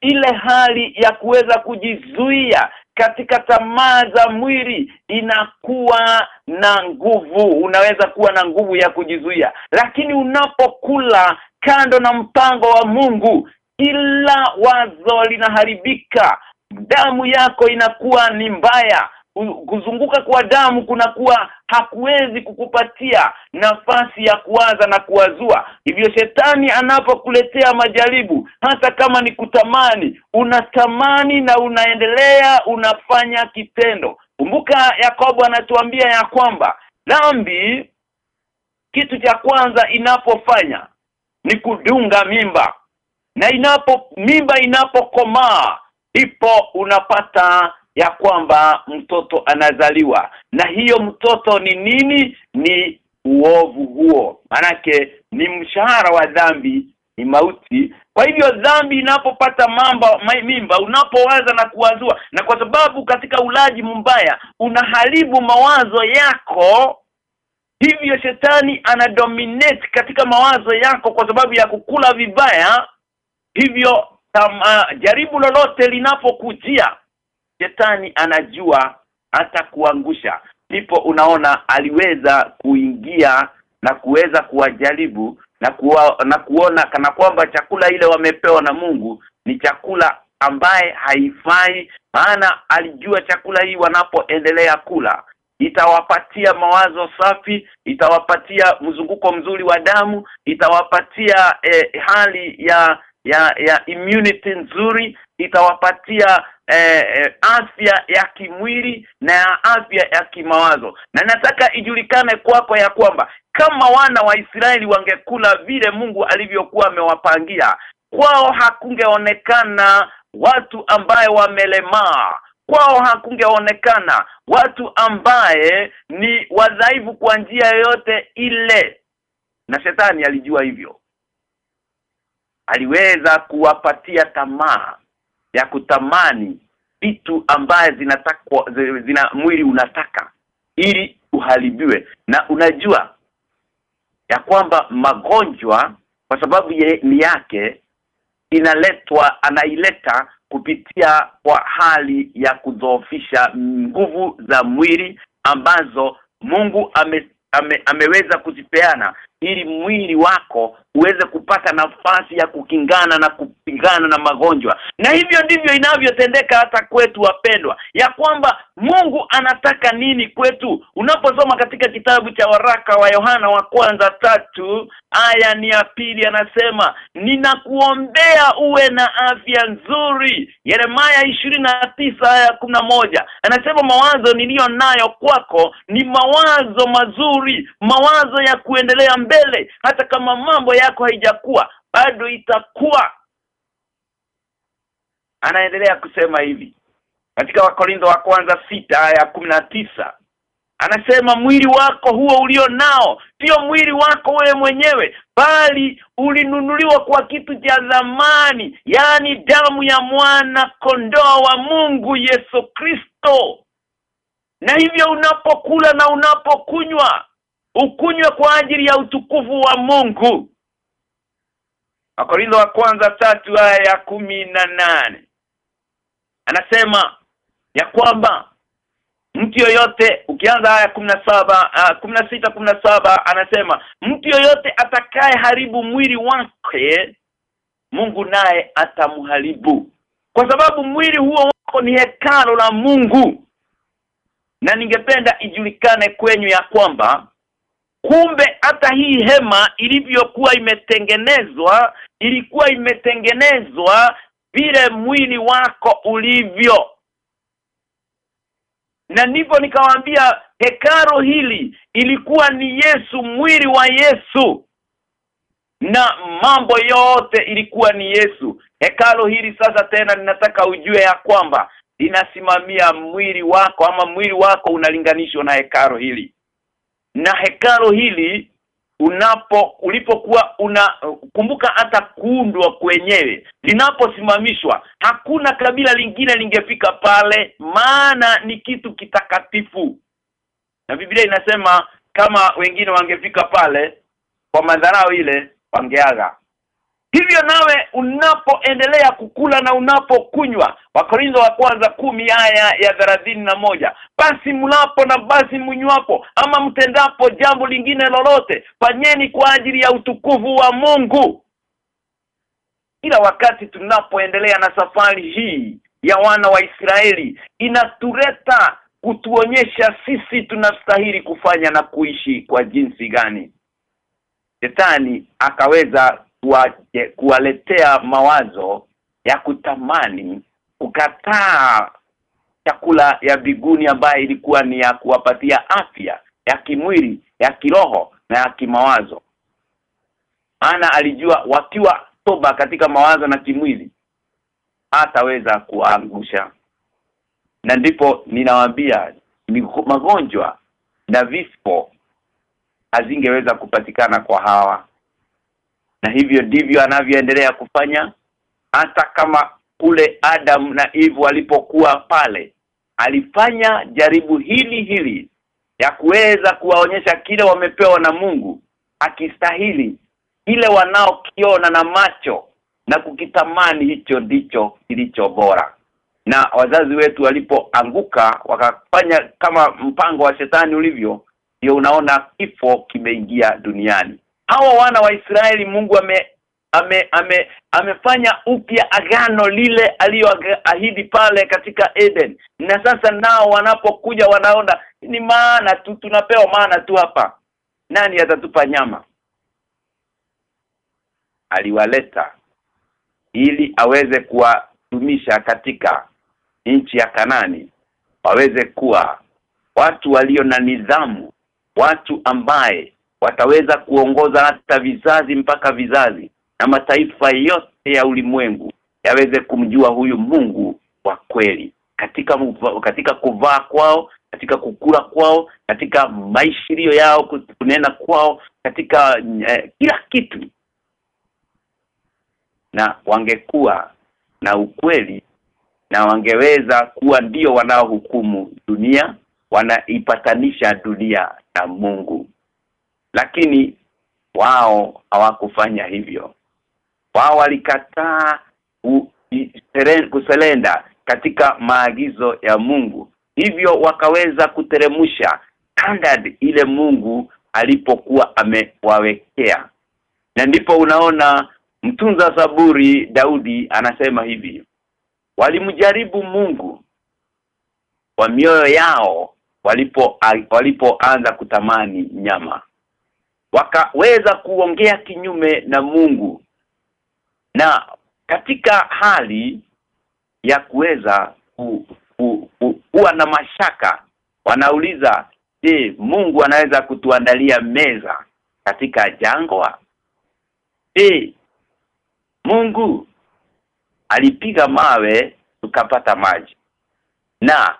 ile hali ya kuweza kujizuia katika tamaa za mwili inakuwa na nguvu unaweza kuwa na nguvu ya kujizuia. Lakini unapokula kando na mpango wa Mungu kila wazo linaharibika damu yako inakuwa ni mbaya kuzunguka kwa damu kunakuwa hakuwezi kukupatia nafasi ya kuwaza na kuwazua. Hivyo shetani anapokuletea majaribu hata kama ni kutamani unatamani na unaendelea unafanya kitendo. Kumbuka Yakobo anatuambia ya kwamba dhambi kitu cha kwanza inapofanya ni kudunga mimba. Na inapo mimba inapokomaa ipo unapata ya kwamba mtoto anazaliwa. Na hiyo mtoto ni nini? Ni uovu huo. Manake ni mshahara wa dhambi ni mauti. Kwa hivyo dhambi inapopata mambo mimba unapowaza na kuwazua na kwa sababu katika ulaji mbaya unaharibu mawazo yako hivyo shetani anadominate katika mawazo yako kwa sababu ya kukula vibaya. Hivyo tama, jaribu lolote linapokujia shetani anajua hata kuangusha. Ndipo unaona aliweza kuingia na kuweza kuwajaribu na kuwa, na kuona kana kwamba chakula ile wamepewa na Mungu ni chakula ambaye haifai maana alijua chakula hii wanapoendelea kula. Itawapatia mawazo safi itawapatia mzunguko mzuri wa damu itawapatia eh, hali ya ya ya immunity nzuri itawapatia eh, eh, afya ya kimwili na afya ya kimawazo. Na nataka ijulikane kwako ya kwamba kama wana wa Israeli wangekula vile Mungu alivyokuwa amewapangia kwao hakungeonekana watu ambaye wamelemaa. Kwao hakungeonekana watu ambaye ni wadhaifu kwa njia yoyote ile. Na shetani alijua hivyo. Aliweza kuwapatia tamaa ya kutamani vitu ambaye zinatakwa zina mwili unataka ili uharibiwe. Na unajua ya kwamba magonjwa kwa sababu ye, ni yake inaletwa anaileta kupitia kwa hali ya kudhoofisha nguvu za mwili ambazo Mungu ame, ame, ameweza kuzipeana ili mwili wako uweze kupata nafasi ya kukingana na kupigana na magonjwa. Na hivyo ndivyo inavyotendeka hata kwetu wapendwa ya kwamba Mungu anataka nini kwetu? Unaposoma katika kitabu cha waraka wa Yohana wa kwanza tatu aya ni ya pili anasema ninakuombea uwe na afya nzuri. Yeremaya tisa aya moja anasema mawazo niliyo nayo kwako ni mawazo mazuri mawazo ya kuendelea mbele hata kama mambo yako haijakuwa bado itakuwa. Anaendelea kusema hivi. Katika wakorintho wa kwanza sita ya tisa anasema mwili wako huo ulio nao sio mwili wako wewe mwenyewe bali ulinunuliwa kwa kitu cha dhamani yani damu ya mwana kondoa wa Mungu Yesu Kristo. Na hivyo unapokula na unapokunywa ukunywe kwa ajili ya utukufu wa Mungu Wakorintho wa kwanza tatu aya ya kumi na nane. Anasema ya kwamba mtu yoyote ukianza aya 17 uh, 16 17 anasema mtu yoyote atakaye haribu mwili wake Mungu naye atamharibu. Kwa sababu mwili huo wako ni hekalo la Mungu. Na ningependa ijulikane kwenyu ya kwamba kumbe hata hii hema ilivyokuwa imetengenezwa ilikuwa imetengenezwa vile mwili wako ulivyo. Na nipo nikawaambia hekaro hili ilikuwa ni Yesu mwili wa Yesu. Na mambo yote ilikuwa ni Yesu. Hekalo hili sasa tena ninataka ujue ya kwamba linasimamia mwili wako ama mwili wako unalinganishwa na hekaro hili na hekalo hili unapo ulipokuwa una kumbuka hata kuundwa kwenyewe linaposimamishwa hakuna kabila lingine lingefika pale maana ni kitu kitakatifu. Na Biblia inasema kama wengine wangefika pale kwa madharao ile wangeaga hivyo nawe unapoendelea kukula na unapokunywa Wakorintho wa kwanza kumi haya ya thelathini na moja basi mlapo na basi mnywapo ama mtendapo jambo lingine lolote fanyeni kwa ajili ya utukufu wa Mungu. Kila wakati tunapoendelea na safari hii ya wana wa Israeli inatureta kutuonyesha sisi tunastahili kufanya na kuishi kwa jinsi gani. Shetani akaweza kuwaletea mawazo ya kutamani kukataa chakula ya biguni ambayo ilikuwa ni ya kuwapatia afya ya kimwili ya kiroho na ya kimawazo. Ana alijua wakiwa toba katika mawazo na kimwili hataweza kuangusha. Na ndipo ninawaambia magonjwa na vifo hazingeweza kupatikana kwa hawa na hivyo ndivyo anavyoendelea kufanya hata kama kule Adam na Eve walipokuwa pale alifanya jaribu hili hili ya kuweza kuwaonyesha kile wamepewa na Mungu akistahili kile wanaokiona na macho na kukitamani hicho ndicho kilicho bora. Na wazazi wetu walipoanguka wakafanya kama mpango wa shetani ulivyo ndio unaona kifo kimeingia duniani hawa wana wa Israeli Mungu ame ame, ame amefanya upya agano lile aliyoahidi pale katika Eden. Na sasa nao wanapokuja wanaona ni maana tu tunapewa maana tu hapa. Nani atatupa nyama? Aliwaleta ili aweze kuwatumisha katika nchi ya Kanani waweze kuwa watu walio na nidhamu watu ambaye wataweza kuongoza hata vizazi mpaka vizazi na mataifa yote ya ulimwengu yaweze kumjua huyu Mungu wa kweli katika katika kuvaa kwao katika kukula kwao katika maishirio yao kunena kwao katika eh, kila kitu. Na wangekuwa na ukweli na wangeweza kuwa ndio wanaohukumu dunia wanaipatanisha dunia na Mungu lakini wao hawakufanya hivyo. Wao walikataa kuselenda katika maagizo ya Mungu. Hivyo wakaweza kuteremusha standard ile Mungu alipokuwa amewawekea. Na ndipo unaona mtunza saburi Daudi anasema hivi walimjaribu Mungu kwa mioyo yao walipo walipoanza kutamani nyama wakaweza kuongea kinyume na Mungu. Na katika hali ya kuweza ku, ku, ku, kuwa na mashaka wanauliza je Mungu anaweza kutuandalia meza katika jangwa? Je Mungu alipiga mawe tukapata maji? Na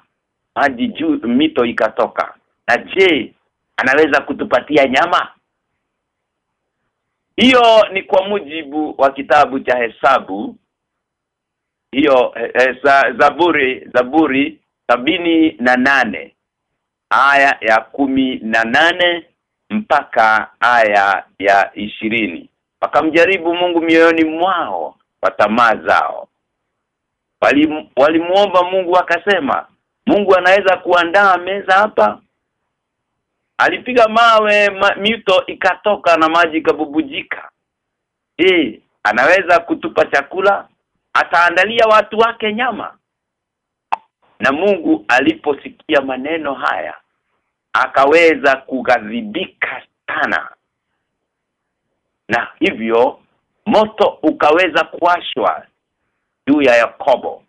maji juu mito ikatoka. Na je anaweza kutupatia nyama hiyo ni kwa mujibu wa kitabu cha hesabu. Hiyo he, he, za, zaburi zaburi sabini na nane aya ya kumi na nane mpaka aya ya ishirini. Wakamjaribu Mungu mioyoni mwao kwa tamaa zao. Walim- walimuomba Mungu akasema Mungu anaweza kuandaa meza hapa alipiga mawe ma, mito ikatoka na maji kabubujika eh anaweza kutupa chakula ataandalia watu wake nyama. Na Mungu aliposikia maneno haya akaweza kughadhibika sana. Na hivyo moto ukaweza kuwashwa juu ya Yakobo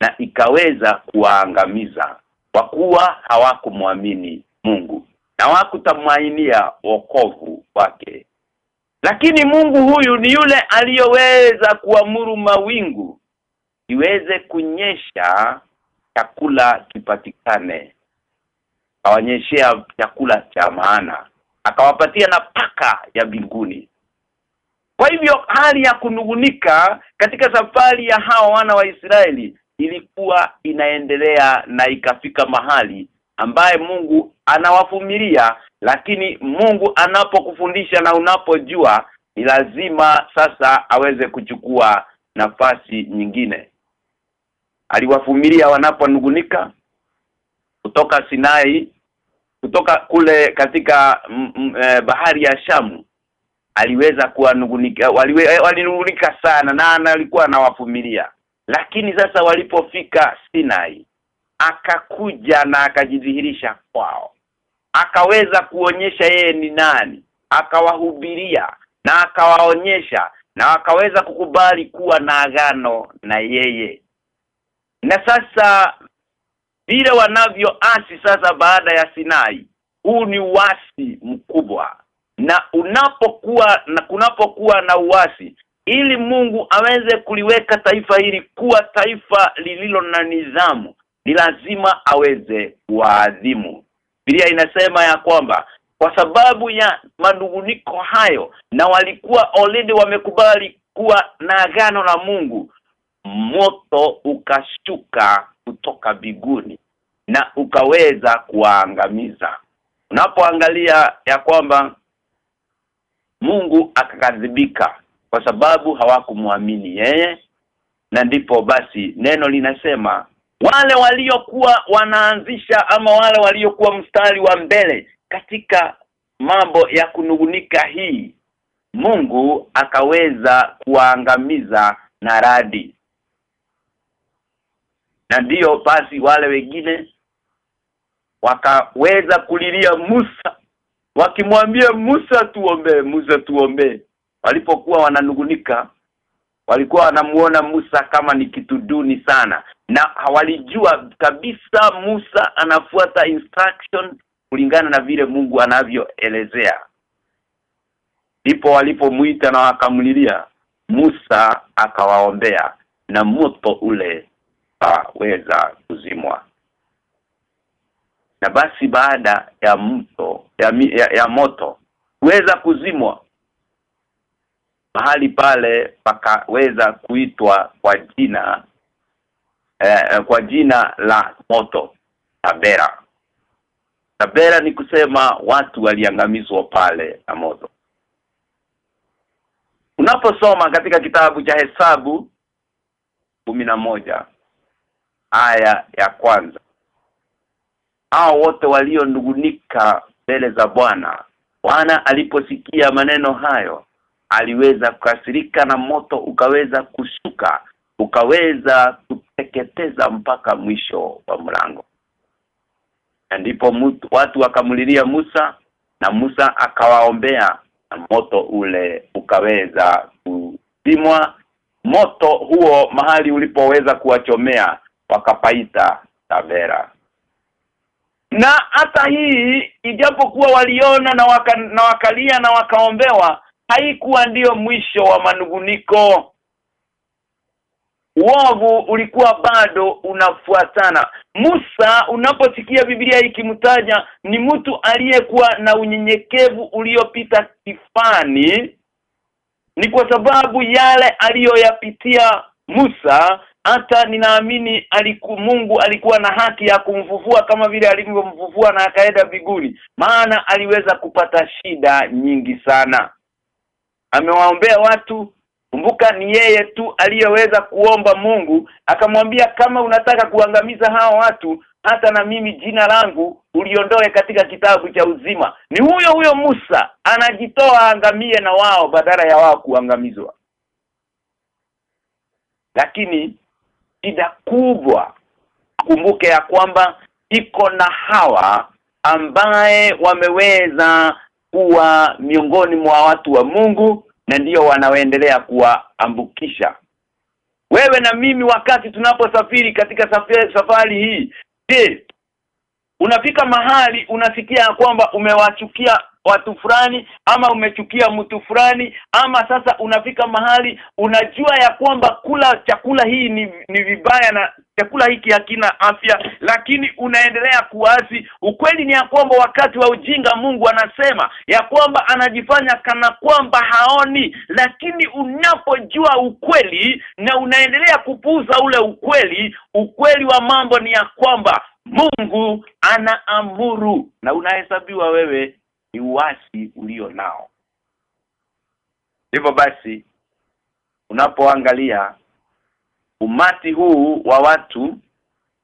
na ikaweza kuwaangamiza kwa kuwa hawakumwamini Mungu na wakutamwainia wokovu wake. Lakini Mungu huyu ni yule aliyoweza kuamuru mawingu iweze kunyesha chakula kipatikane. Awanyeshea chakula cha maana. Akawapatia na paka ya mbinguni. Kwa hivyo hali ya kunugunika katika safari ya hawa wana wa Israeli ilikuwa inaendelea na ikafika mahali ambaye Mungu anawafumilia lakini Mungu anapokufundisha na unapojua ni lazima sasa aweze kuchukua nafasi nyingine. Aliwavumilia wanaponugunika kutoka Sinai kutoka kule katika m, m, eh, bahari ya Shamu. Aliweza kuwanugunika walinugunika sana na alikuwa anawafumilia lakini sasa walipofika Sinai akakuja na akajidhihirisha kwao. Akaweza kuonyesha yeye ni nani akawahubiria na akawaonyesha na akaweza kukubali kuwa na agano na yeye. Na sasa vile wanavyoasi sasa baada ya Sinai huu ni uasi mkubwa. Na unapokuwa na kunapokuwa na uasi ili Mungu aweze kuliweka taifa hili kuwa taifa lililo na nidhamu ni lazima aweze kuadhimu Biblia inasema ya kwamba kwa sababu ya manunguniko hayo na walikuwa already wamekubali kuwa na agano na Mungu moto ukashuka kutoka biguni na ukaweza kuwaangamiza. Unapoangalia ya kwamba Mungu akakadhibika kwa sababu hawakumwamini yeye na ndipo basi neno linasema wale waliokuwa wanaanzisha ama wale waliokuwa mstari wa mbele katika mambo ya kunugunika hii Mungu akaweza kuwaangamiza na radi. Na ndio basi wale wengine wakaweza kulilia Musa wakimwambia Musa tuombe Musa tuombe. Walipokuwa wananugunika walikuwa wanamuona Musa kama ni kitu duni sana na hawalijua kabisa Musa anafuata instruction kulingana na vile Mungu anavyoelezea. Ndipo walipomuita na wakamlilia Musa akawaombea na moto ule aweza kuzimwa. Na basi baada ya mto ya, ya, ya moto weza kuzimwa mahali pale pakaweza kuitwa kwa jina eh, kwa jina la moto Tabera. Tabera ni kusema watu waliangamizwa pale na moto. Unaposoma katika kitabu cha Hesabu moja aya ya kwanza hao wote waliondugunika mbele za Bwana. Bwana aliposikia maneno hayo aliweza kukasirika na moto ukaweza kushuka ukaweza kuteketeza mpaka mwisho wa mlango. Ndipo watu wakamlilia Musa na Musa akawaombea na moto ule ukaweza kuzimwa moto huo mahali ulipoweza kuwachomea wakapaita Tavera. Na hata hii ijapokuwa waliona na waka, na wakalia na wakaombewa haikuwa ndiyo mwisho wa manuguniko uovu ulikuwa bado unafuatana Musa unaposikia Biblia ikimtaja ni mtu aliyekuwa na unyenyekevu uliopita kifani. Ni kwa sababu yale aliyoyapitia Musa hata ninaamini aliku, Mungu alikuwa na haki ya kumfufua kama vile alivyomfufua na akaenda biguni maana aliweza kupata shida nyingi sana. Amewaombea watu kumbuka ni yeye tu aliyeweza kuomba Mungu. Akamwambia kama unataka kuangamiza hao watu hata na mimi jina langu uliondoe katika kitabu cha uzima. Ni huyo huyo Musa anajitoa angamie na wao badala ya wao kuangamizwa. Lakini shida kubwa kumbuke ya kwamba iko na hawa ambaye wameweza kuwa miongoni mwa watu wa Mungu na ndiyo wanaoendelea kuwaambukisha. Wewe na mimi wakati tunaposafiri katika safari, safari hii je unafika mahali unasikia kwamba umewachukia watu fulani ama umechukia mtu fulani ama sasa unafika mahali unajua ya kwamba kula chakula hii ni, ni vibaya na chakula hiki hakina afya lakini unaendelea kuasi. Ukweli ni ya kwamba wakati wa ujinga Mungu anasema ya kwamba anajifanya kana kwamba haoni lakini unapojua ukweli na unaendelea kupuuza ule ukweli ukweli wa mambo ni ya kwamba Mungu anaamuru na unahesabiwa wewe ni uasi ulio nao. Hivyo basi unapoangalia umati huu wa watu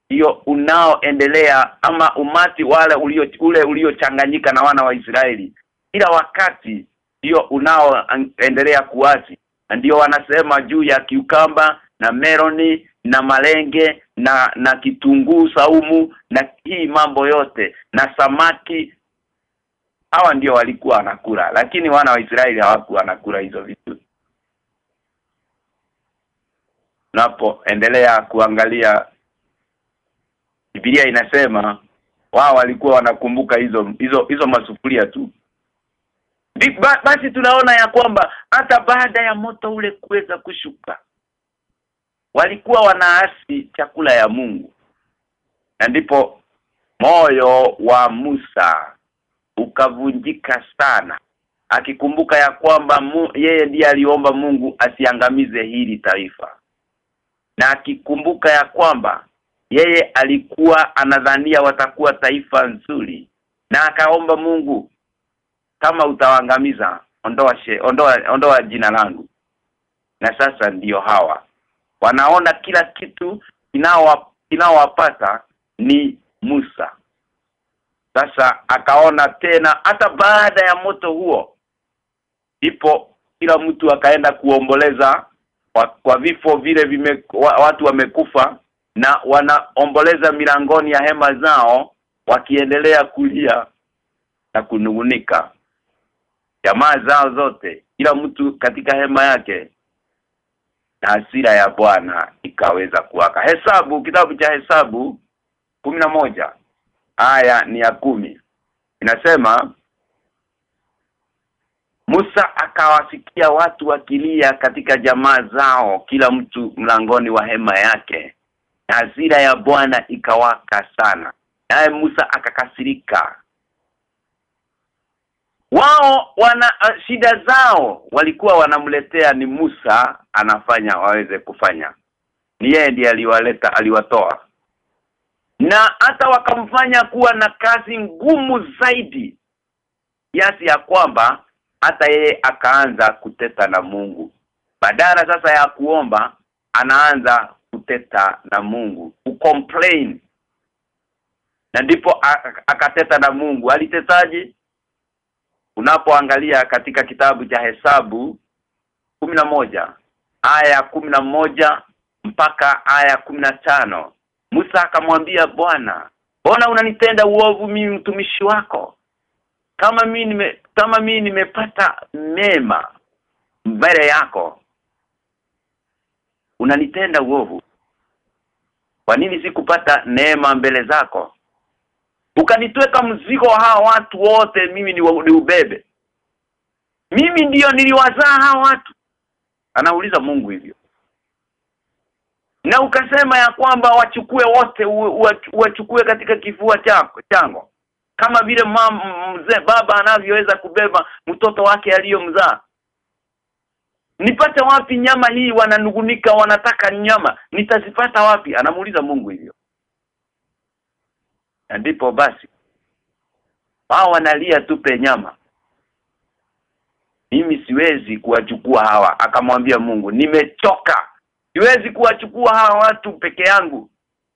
hiyo unaoendelea ama umati wale ulio ule uliochanganyika na wana wa Israeli kila wakati hiyo unaoendelea kuasi ndio wanasema juu ya kiukamba na meroni na malenge na na kitunguu saumu na hii mambo yote na samaki hawa ndio walikuwa wanakula lakini wana wa Israeli hawakuwa wanakula hizo vitu Napoendelea kuangalia Biblia inasema wao walikuwa wanakumbuka hizo hizo hizo masufuria tu. Ba, basi tunaona ya kwamba hata baada ya moto ule kuweza kushuka walikuwa wanaasi chakula ya Mungu. Na ndipo moyo wa Musa ukavunjika sana akikumbuka ya kwamba yeye ndiye aliomba Mungu asiangamize hili taifa. Na akikumbuka ya kwamba yeye alikuwa anadhania watakuwa taifa nzuri na akaomba Mungu kama utawaangamiza ondoa she, ondoa ondoa jina langu. Na sasa ndiyo hawa. Wanaona kila kitu inaowapata ni Musa sasa akaona tena hata baada ya moto huo ipo kila mtu akaenda kuomboleza kwa, kwa vifo vile vime, wa, watu wamekufa na wanaomboleza milangoni ya hema zao wakiendelea kulia na kunungunika. Jamaa zao zote kila mtu katika hema yake na hasira ya Bwana ikaweza kuwaka. Hesabu kitabu cha hesabu moja aya ni ya kumi. Inasema Musa akawasikia watu wakilia katika jamaa zao kila mtu mlangoni wa hema yake. Hasira ya Bwana ikawaka sana. Naye Musa akakasirika. Wao wana uh, shida zao walikuwa wanamletea ni Musa anafanya waweze kufanya. Ni yeye ndiye aliwaleta aliwatoa na hata wakamfanya kuwa na kazi ngumu zaidi kiasi ya kwamba hata yeye akaanza kuteta na Mungu. Badala sasa ya kuomba anaanza kuteta na Mungu kucomplain na ndipo akateta na Mungu. Alitetaji unapoangalia katika kitabu cha hesabu moja aya moja mpaka aya tano Musa akamwambia Bwana Mbona unanitenda uovu mimi mtumishi wako? Kama mimi nime kama mimi nimepata mema mbele yako unanitenda uovu. Kwa nini sikupata neema mbele zako? Ukanitweka mzigo wa hawa watu wote mimi ni, ni ubebe. Mimi ndiyo niliwazaa hawa watu. Anauliza Mungu hivyo na ukasema ya kwamba wachukue wote wachukue katika kifua chako chango. Kama vile mzee baba anavyoweza kubeba mtoto wake aliyomzaa. Nipate wapi nyama hii? Wananugunika wanataka nyama. Nitazipata wapi? Anamuuliza Mungu hivyo. Ndipo basi hao wanalia tupe nyama. Mimi siwezi kuwachukua hawa akamwambia Mungu nimechoka siwezi kuwachukua hawa watu peke yangu.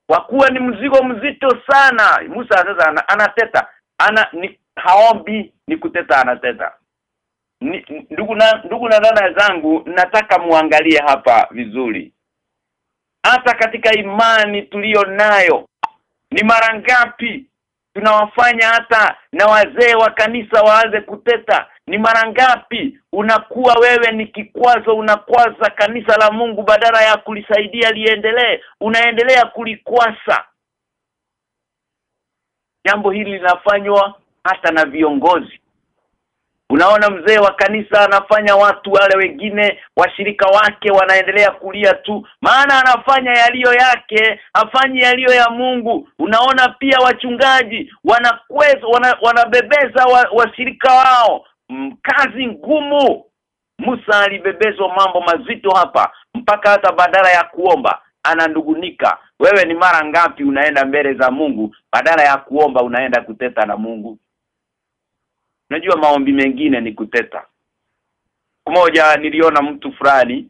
Kwa kuwa ni mzigo mzito sana. Musa sasa ana- anateta. Ana ni haombi ni kuteta anateta. Ni, ndugu na ndugu na dada zangu nataka muangalie hapa vizuri. Hata katika imani tuliyo nayo ni mara ngapi tunawafanya hata na wazee wa kanisa waanze kuteta ni mara ngapi unakuwa wewe ni kikwazo unakwaza kanisa la Mungu badala ya kulisaidia liendelee? Unaendelea kulikwasa. Jambo hili linafanywa hata na viongozi. Unaona mzee wa kanisa anafanya watu wale wengine washirika wake wanaendelea kulia tu maana anafanya yaliyo yake afanyi yaliyo ya Mungu. Unaona pia wachungaji wanakweza wana, wanabebeza wa, washirika wao kazi ngumu. Musa alibebezwa mambo mazito hapa mpaka hata badala ya kuomba anandugunika. Wewe ni mara ngapi unaenda mbele za Mungu? Badala ya kuomba unaenda kuteta na Mungu. Unajua maombi mengine ni kuteta. Mmoja niliona mtu fulani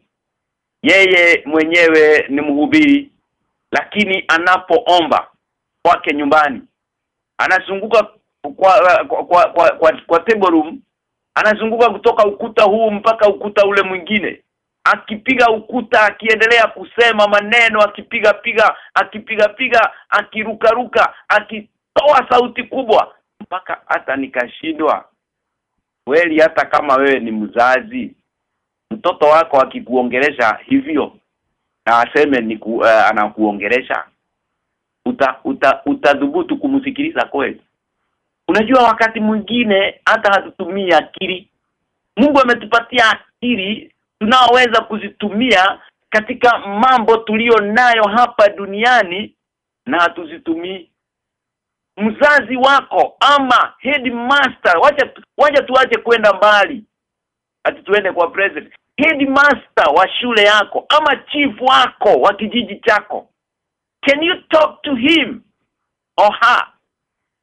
yeye mwenyewe ni mhubiri lakini anapoomba kwake nyumbani anazunguka kwa kwa kwa, kwa, kwa, kwa table room anazunguka kutoka ukuta huu mpaka ukuta ule mwingine. Akipiga ukuta akiendelea kusema maneno akipiga piga akipiga piga akiruka ruka akitoa sauti kubwa mpaka hata nikashindwa. Kweli hata kama wewe ni mzazi mtoto wako akikuongelesha hivyo na aseme ni ku, uh, anakuongelesha uta, uta utadhubutu kumsikiliza kweli unajua wakati mwingine hata hatutumii akili. Mungu ametupatia akili tunaoweza kuzitumia katika mambo tulio nayo hapa duniani na hatuzitumii. Mzazi wako ama headmaster wacha wacha tuache kwenda mbali. Ati tuende kwa president. Headmaster wa shule yako ama chief wako wa kijiji chako. Can you talk to him or her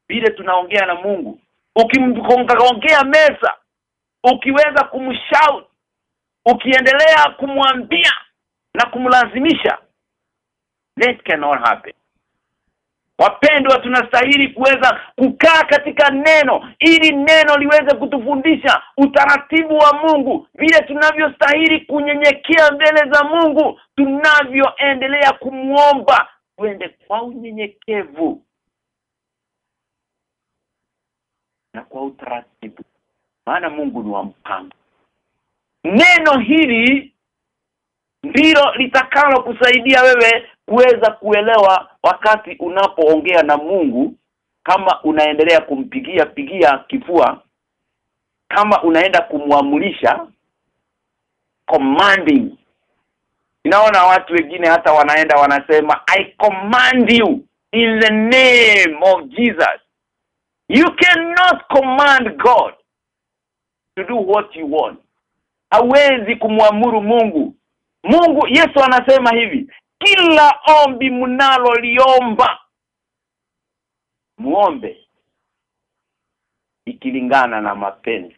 vile tunaongea na Mungu. Ukimongea meza ukiweza kumshauri ukiendelea kumwambia na kumlazimisha that cannot happen. Wapendwa tunastahili kuweza kukaa katika neno ili neno liweze kutufundisha utaratibu wa Mungu. Vile tunavyostahili kunyenyekea mbele za Mungu tunavyoendelea kumuomba twende kwa unyenyekevu na kwa utaratibu. Maana Mungu ni wa mpango. Neno hili ndilo litakalo kusaidia wewe kuweza kuelewa wakati unapoongea na Mungu kama unaendelea kumpigia pigia kifua kama unaenda kumwamulisha commanding. Inaona watu wengine hata wanaenda wanasema I command you in the name of Jesus You cannot command God to do what you want. Hawezi kumwamuru Mungu. Mungu Yesu anasema hivi kila ombi mnalo liomba muombe ikilingana na mapenzi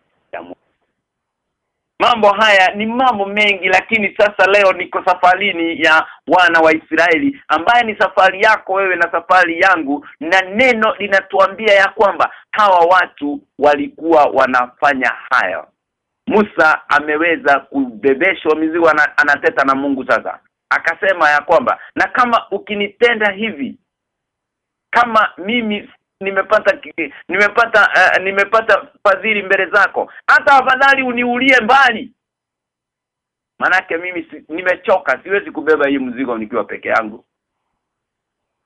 Mambo haya ni mambo mengi lakini sasa leo niko safarini ya wana wa Israeli ambaye ni safari yako wewe na safari yangu na neno linatuambia ya kwamba hawa watu walikuwa wanafanya hayo. Musa ameweza kubebeshwa mizigo anateta na Mungu sasa. Akasema ya kwamba na kama ukinitenda hivi kama mimi nimepata nimepata uh, nimepata fadhili mbele zako. Hata afadhali uniulie mbali. Manake mimi si, nimechoka siwezi kubeba hii mzigo nikiwa peke yangu.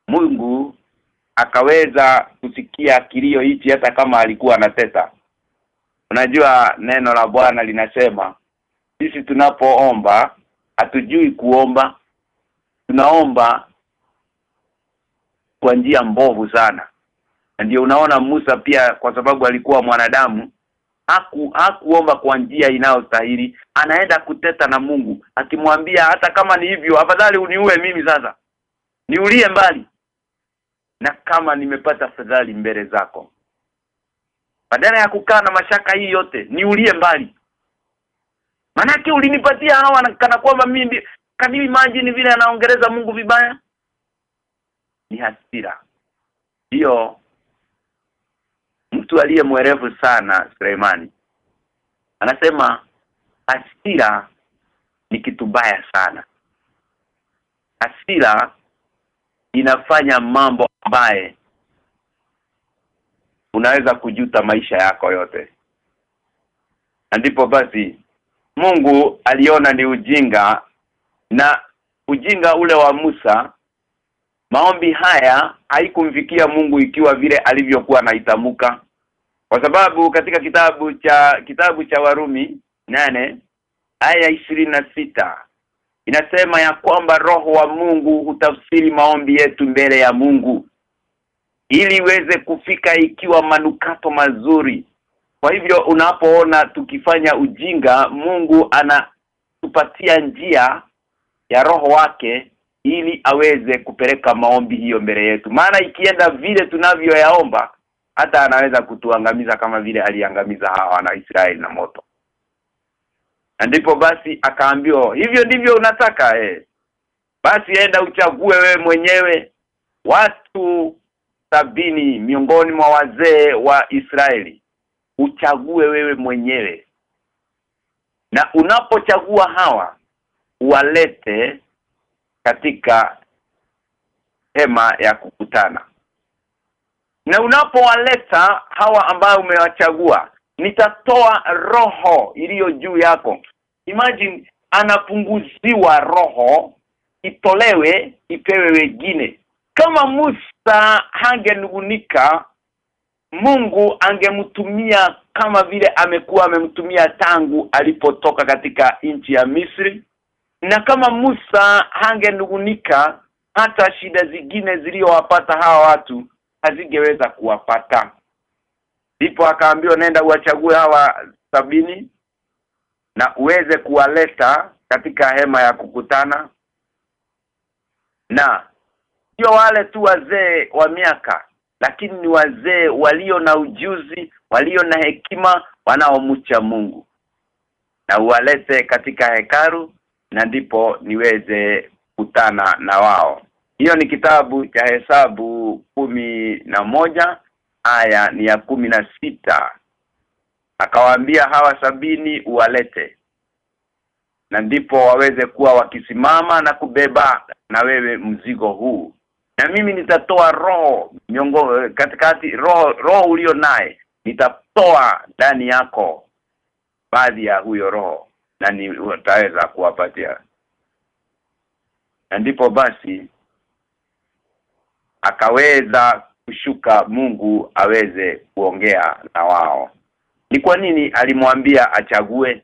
Mungu akaweza kusikia kilio hichi hata kama alikuwa anateta unajua neno la Bwana linasema sisi tunapoomba hatujui kuomba. Tunaomba kwa njia mbovu sana. na ndio unaona Musa pia kwa sababu alikuwa mwanadamu haku hakuomba kwa njia inayostahili. Anaenda kuteta na Mungu akimwambia hata kama ni hivyo afadhali uniue mimi sasa. Niulie mbali. Na kama nimepata fadhali mbele zako. Badala ya kukaa na mashaka hii yote niulie mbali. Manake ulinipatia hawa na- kana kwamba mimi kadiri maji imagine vile anaongeleza Mungu vibaya? Ni hasira. Hiyo mtu aliye mwerevu sana Suleimani. Anasema asira ni kitu baya sana. Asira inafanya mambo ambaye unaweza kujuta maisha yako yote. Ndipo basi Mungu aliona ni ujinga na ujinga ule wa Musa maombi haya haikumfikia Mungu ikiwa vile alivyokuwa anaitamka kwa sababu katika kitabu cha kitabu cha Warumi nane aya na sita inasema ya kwamba roho wa Mungu hutafsiri maombi yetu mbele ya Mungu. Ili iweze kufika ikiwa manukato mazuri. Kwa hivyo unapoona tukifanya ujinga Mungu anatupatia njia ya roho wake ili aweze kupeleka maombi hiyo mbele yetu. Maana ikienda vile tunavyoyaomba hata anaweza kutuangamiza kama vile aliangamiza hawa na Israeli na moto. Na ndipo basi akaambiwa hivyo ndivyo unataka eh. Basi enda uchague wewe mwenyewe watu sabini miongoni mwa wazee wa Israeli. Uchague wewe mwenyewe. Na unapochagua hawa walete katika hema ya kukutana na unapowaleta hawa ambao umewachagua nitatoa roho iliyo juu yako. Imagine anapunguziwa roho itolewe ipewe wengine. Kama Musa hangenunika Mungu angemtumia kama vile amekuwa amemtumia tangu alipotoka katika nchi ya Misri. Na kama Musa hangenunika hata shida zingine ziliyowapata hawa watu hazingeweza kuwapata. Ndipo akaambiwa nenda uwachague hawa sabini na uweze kuwaleta katika hema ya kukutana. Na sio wale tu wazee wa miaka lakini ni wazee walio na ujuzi walio na hekima wanaomcha Mungu. Na uwalete katika hekaru na ndipo niweze kutana na wao hiyo ni kitabu cha hesabu kumi na moja aya ni ya kumi na sita. Akawaambia hawa sabini uwalete na ndipo waweze kuwa wakisimama na kubeba na wewe mzigo huu. Na mimi nitatoa roho miongo katikati roho roho ulio naye nitatoa ndani yako baadhi ya huyo roho na ni utaweza kuwapatia. Na ndipo basi akaweza kushuka Mungu aweze kuongea na wao. Ni kwa nini alimwambia achague?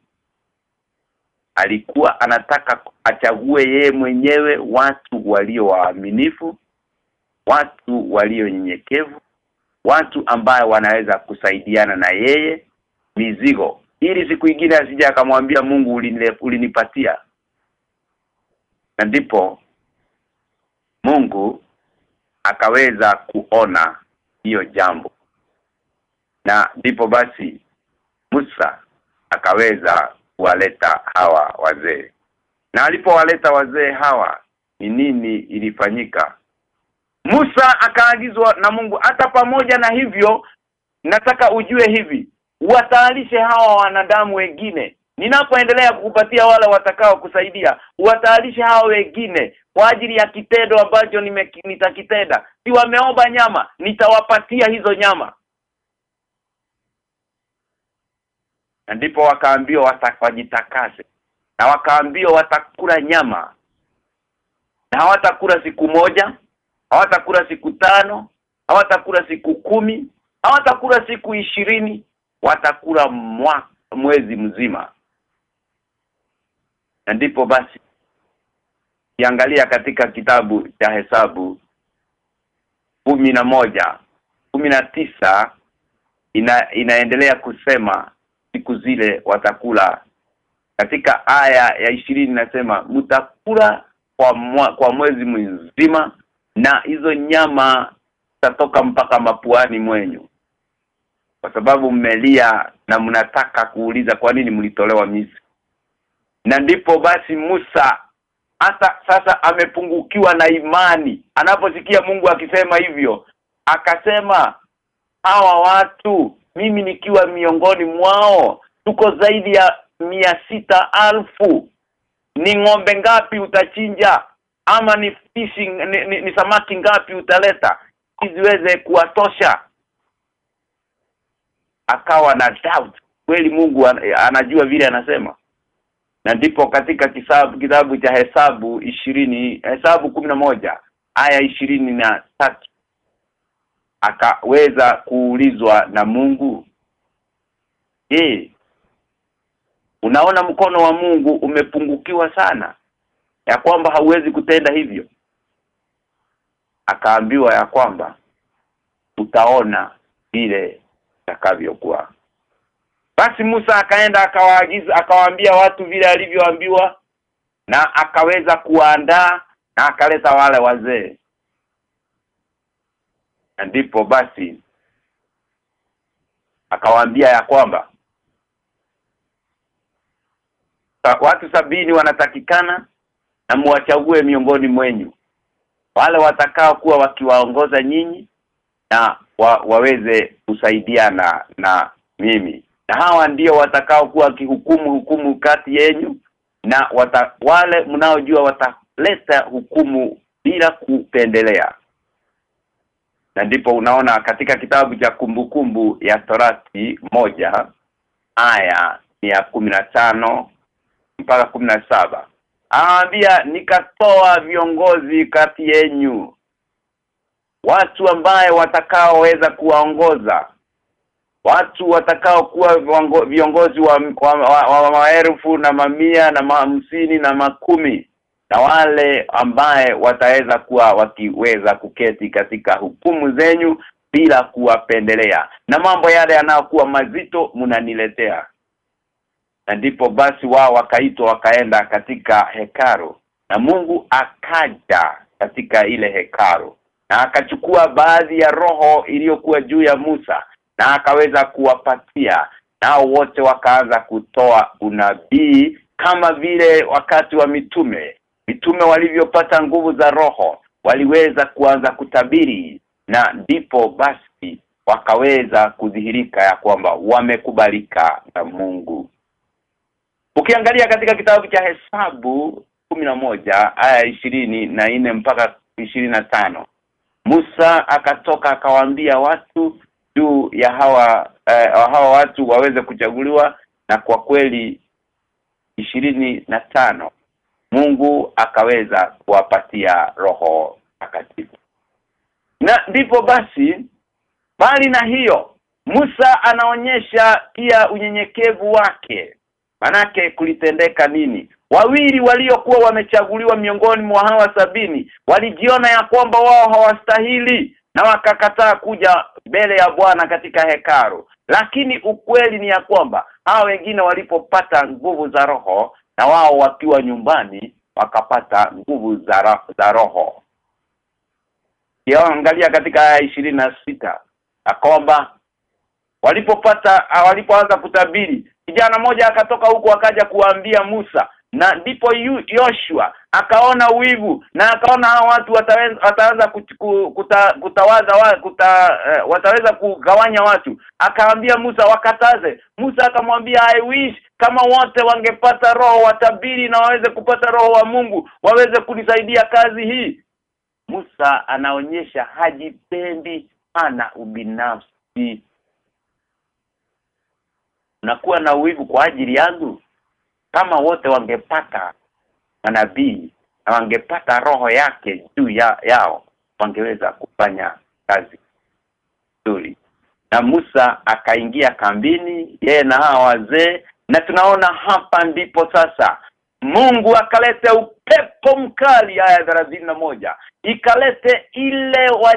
Alikuwa anataka achague yeye mwenyewe watu walio waaminifu watu walio nyenyekevu watu ambao wanaweza kusaidiana na yeye mizigo. Ili siku ingine asije akamwambia Mungu ulinipatia. Na ndipo Mungu akaweza kuona hiyo jambo. Na ndipo basi Musa akaweza kuwaleta hawa wazee. Na alipowaleta wazee hawa ni nini ilifanyika? Musa akaagizwa na Mungu hata pamoja na hivyo nataka ujue hivi wataalishe hawa wanadamu wengine ninapoendelea kukupatia wale watakao kusaidia wataalishe hao wengine kwa ajili ya kitendo ambacho nitakitenda. Si wameomba nyama nitawapatia hizo nyama. Ndipo wakaambiwa watajitakase na wakaambiwa watakula nyama. Na hawatakula siku moja hawatakula siku tano hawatakula siku kumi hawatakula siku ishirini. Watakula mwezi mzima na ndipo basi kiangalia katika kitabu cha hesabu kumi na moja kumi na tisa ina, inaendelea kusema siku zile watakula. Katika aya ya ishirini inasema mtakula kwa mwa, kwa mwezi mzima na hizo nyama zitatoka mpaka mapuani mwenyu. Kwa sababu mmelia na mnataka kuuliza kwa nini mlitolewa Misri na ndipo basi Musa hata sasa amepungukiwa na imani. Anaposikia Mungu akisema hivyo akasema hawa watu mimi nikiwa miongoni mwao tuko zaidi ya mia sita alfu. Ni ng'ombe ngapi utachinja? Ama ni fishing ni, ni, ni samaki ngapi utaleta ziweze kuwatosha? Akawa na doubt. Kweli Mungu anajua vile anasema na ndipo katika kisabu, kitabu cha hesabu ishirini hesabu kumi na moja aya ishirini na tatu. Akaweza kuulizwa na Mungu je unaona mkono wa Mungu umepungukiwa sana? Ya kwamba hauwezi kutenda hivyo? Akaambiwa ya kwamba utaona vile takavyokuwa basi Musa akaenda akawaagiza akawaambia watu vile alivyoambiwa na akaweza kuandaa na akaleta wale wazee. Ndipo basi akawaambia ya kwamba watu sabini wanatakikana na muwachague miongoni mwenyu. Wale watakao kuwa wakiwaongoza nyinyi na wa, waweze kusaidiana na mimi na hawa ndio watakaokuwa kihukumu hukumu kati yenyu na wata, wale mnaojua wataleta hukumu bila kupendelea. Na ndipo unaona katika kitabu cha kumbukumbu ya Torati moja aya ya kumi na tano mpaka kumi na saba. Anaambia nikatoa viongozi kati yenyu watu ambaye watakaoweza kuwaongoza watu watakao kuwa viongozi wa, wa, wa, wa maelfu na mamia na hamsini na makumi na wale ambaye wataweza kuwa wakiweza kuketi katika hukumu zenyu bila kuwapendelea. Na mambo yale yanayokuwa mazito mnaniletea na ndipo basi wao wakaitwa wakaenda katika hekaru. Na Mungu akaja katika ile hekaru. Na akachukua baadhi ya roho iliyokuwa juu ya Musa na akaweza kuwapatia. Nao wote wakaanza kutoa unabii kama vile wakati wa mitume. Mitume walivyopata nguvu za roho waliweza kuanza kutabiri na ndipo basi wakaweza kudhihirika ya kwamba wamekubalika na Mungu. Ukiangalia katika kitabu cha Hesabu moja aya ishirini na nne mpaka ishirini na tano Musa akatoka akawaambia watu juu ya hawa eh, hawa watu waweze kuchaguliwa na kwa kweli ishirini na tano. Mungu akaweza kuwapatia roho takatifu na ndipo basi bali na hiyo Musa anaonyesha pia unyenyekevu wake. Manake kulitendeka nini? Wawili waliokuwa wamechaguliwa miongoni mwa hawa sabini walijiona ya kwamba wao hawastahili na wakakataa kuja mbele ya Bwana katika hekaru lakini ukweli ni ya kwamba hao wengine walipopata nguvu za roho na wao wakiwa nyumbani wakapata nguvu za, za roho. Angalia katika aya ishirini na sita kwamba walipopata walipoanza kutabiri kijana mmoja akatoka huko akaja kuambia Musa na ndipo Yoshua akaona wivu na akaona hao watu wataweza wataanza kuta, kutawaza wa, kuta, uh, wataweza kugawanya watu. Akaambia Musa wakataze. Musa akamwambia I wish kama wote wangepata roho watabiri na waweze kupata roho wa Mungu waweze kunisaidia kazi hii. Musa anaonyesha hajipendi ana ubinafsi. Nakuwa na uwivu kwa ajili yangu kama wote wangepata manabii na wangepata roho yake juu ya, yao wangeweza kufanya kazi nzuri. Na Musa akaingia kambini yeye na hawa wazee na tunaona hapa ndipo sasa Mungu akalete upepo mkali aya moja ikalete ile wa,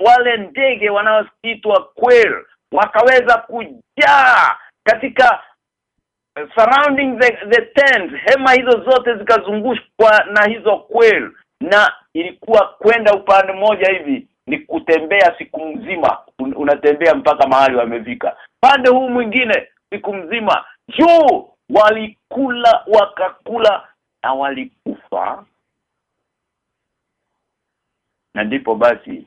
wale ndege wanaoitwa quail wakaweza kujaa katika surrounding the, the tent hema hizo zote zikazungushwa na hizo quail na ilikuwa kwenda upande mmoja hivi ni kutembea siku mzima. Un, unatembea mpaka mahali wamevika pande huu mwingine siku mzima juu walikula wakakula na walikufa. Na ndipo basi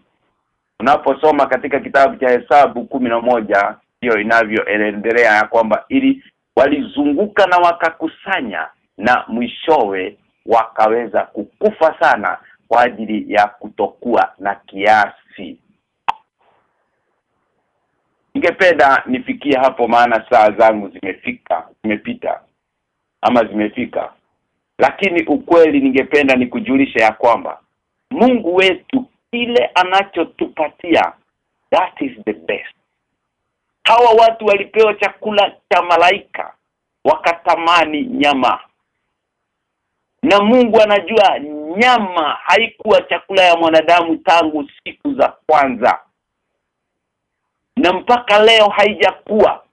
unaposoma katika kitabu cha hesabu moja hiyo inavyoendelea ya kwamba ili walizunguka na wakakusanya na mwishowe wakaweza kukufa sana kwa ajili ya kutokuwa na kiasi. Ningependa nifikie hapo maana saa zangu zimefika zimepita ama zimefika. Lakini ukweli ningependa nikujulisha ya kwamba Mungu wetu kile anachotupatia that is the best hawa watu walipewa chakula cha malaika wakatamani nyama. Na Mungu anajua nyama haikuwa chakula ya mwanadamu tangu siku za kwanza. Na mpaka leo haijakuwa.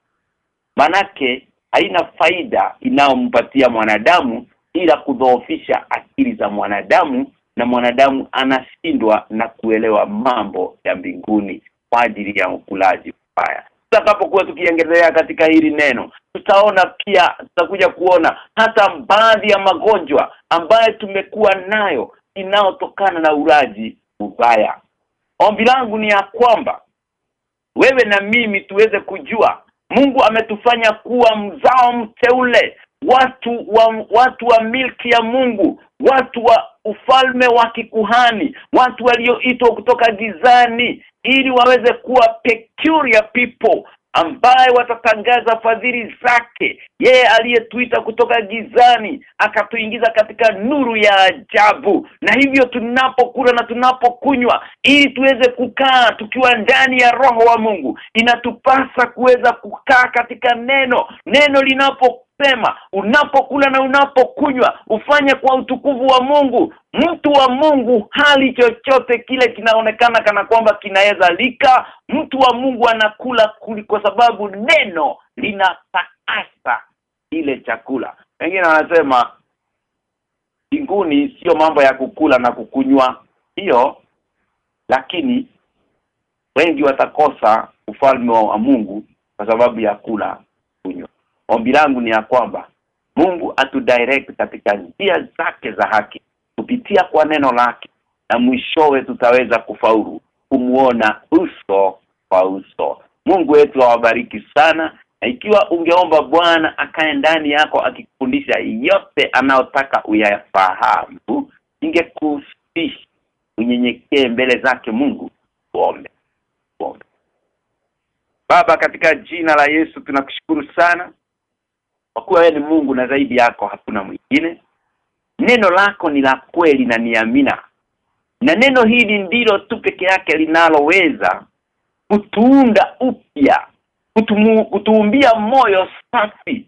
Manake haina faida inayompatia mwanadamu ila kudhoofisha akili za mwanadamu na mwanadamu anashindwa na kuelewa mambo ya mbinguni kwa ajili ya ukulaji mbaya tutakapokuwa tukiendelea katika hili neno tutaona pia tutakuja kuona hata baadhi ya magonjwa ambayo tumekuwa nayo inayotokana na ulaji ubaya ombi langu ni ya kwamba wewe na mimi tuweze kujua Mungu ametufanya kuwa mzao mteule watu wa watu wa milki ya Mungu watu wa ufalme wa kikuhani watu walioitwa kutoka gizani ili waweze kuwa peculiar people ambaye watatangaza fadhili zake. Yeye aliyetuita kutoka gizani akatuingiza katika nuru ya ajabu. Na hivyo tunapokula na tunapokunywa ili tuweze kukaa tukiwa ndani ya roho wa Mungu inatupasa kuweza kukaa katika neno. Neno linapo sema unapokula na unapokunywa ufanye kwa utukufu wa Mungu. Mtu wa Mungu hali chochote kile kinaonekana kana kwamba kinaweza lika. Mtu wa Mungu anakula kwa sababu neno linatakasa ile chakula. Wengine wanasema mbinguni sio mambo ya kukula na kukunywa. Hiyo lakini wengi watakosa ufalme wa Mungu kwa sababu ya kula ombi langu ni ya kwamba Mungu atudirect katika njia zake za haki kupitia kwa neno lake na mwishowe tutaweza kufaulu kumuona uso kwa uso. Mungu wetu awabariki sana na ikiwa ungeomba Bwana akae ndani yako akikufundisha yote anayotaka uyafahamu ingekusihi unyenyekee mbele zake Mungu. Uombe. Baba katika jina la Yesu tunakushukuru sana kwa kuwa wewe ni Mungu na zaidi yako hakuna mwingine. Neno lako ni la kweli na niamina na neno hili ndilo tu peke yake linaloweza kutuunda upya kutuumbia moyo safi.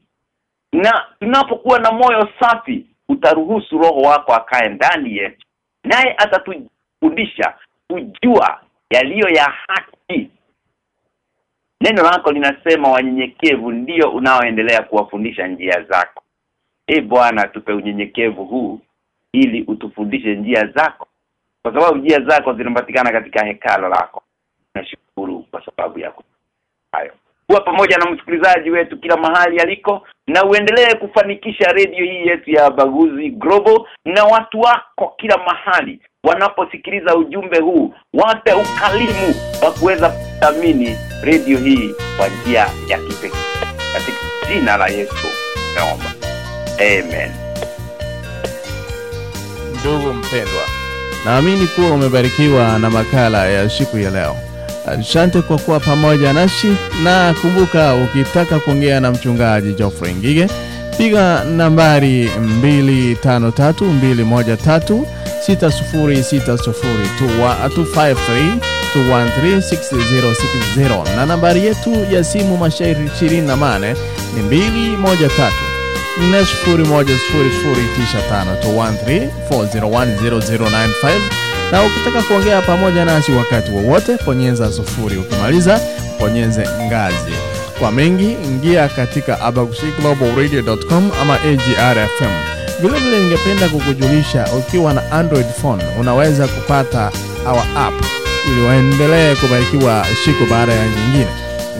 Na tunapokuwa na moyo safi utaruhusu roho wako akae ndani yetu. Naye atatufundisha kujua yaliyo ya haki Neno lako linasema wanyenyekevu ndio unaoendelea kuwafundisha njia zako. E Bwana tupe unyenyekevu huu ili utufundishe njia zako. Kwa sababu njia zako zinapatikana katika hekalo lako. Nashukuru kwa sababu yako. hayo. Kuwa pamoja na msikilizaji wetu kila mahali aliko na uendelee kufanikisha redio hii yetu ya Baguzi Global na watu wako kila mahali wanaposikiliza ujumbe huu wape ukalimu wa kuweza kuthamini redio hii kwa njia ya kipekee. Katika jina la Yesu naomba. Amen. Ndugu mpendwa, naamini kuwa umebarikiwa na makala ya siku ya leo. Asante kwa kuwa pamoja nasi, na kumbuka, ukitaka kuongea na mchungaji Geoffrey Ngige, piga nambari 253213 6060 na nambari yetu ya simu mashairi 28 ni 213 410095 na ukitaka kuongea pamoja nasi wakati wowote bonyeza sufuri. Ukimaliza ponyeze ngazi. Kwa mengi ingia katika abagusiglobalradio.com ama agrfm vilevile ningependa kukujulisha ukiwa na android phone unaweza kupata our app ili waendelee kubarikiwa siku baada ya nyingine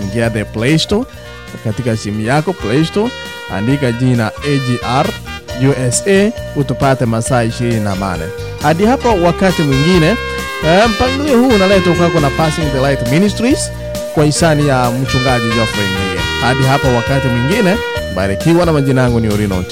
ingia the play store katika simu yako play store andika jina agr usa utupate masaa 28 hadi hapo wakati mwingine eh, mpangilio huu unaletwa kwako na passing the light ministries kwa hisani ya mchungaji Geoffrey Ngige. Hadi hapo wakati mwingine, barikiwa na majina yangu ni Orino.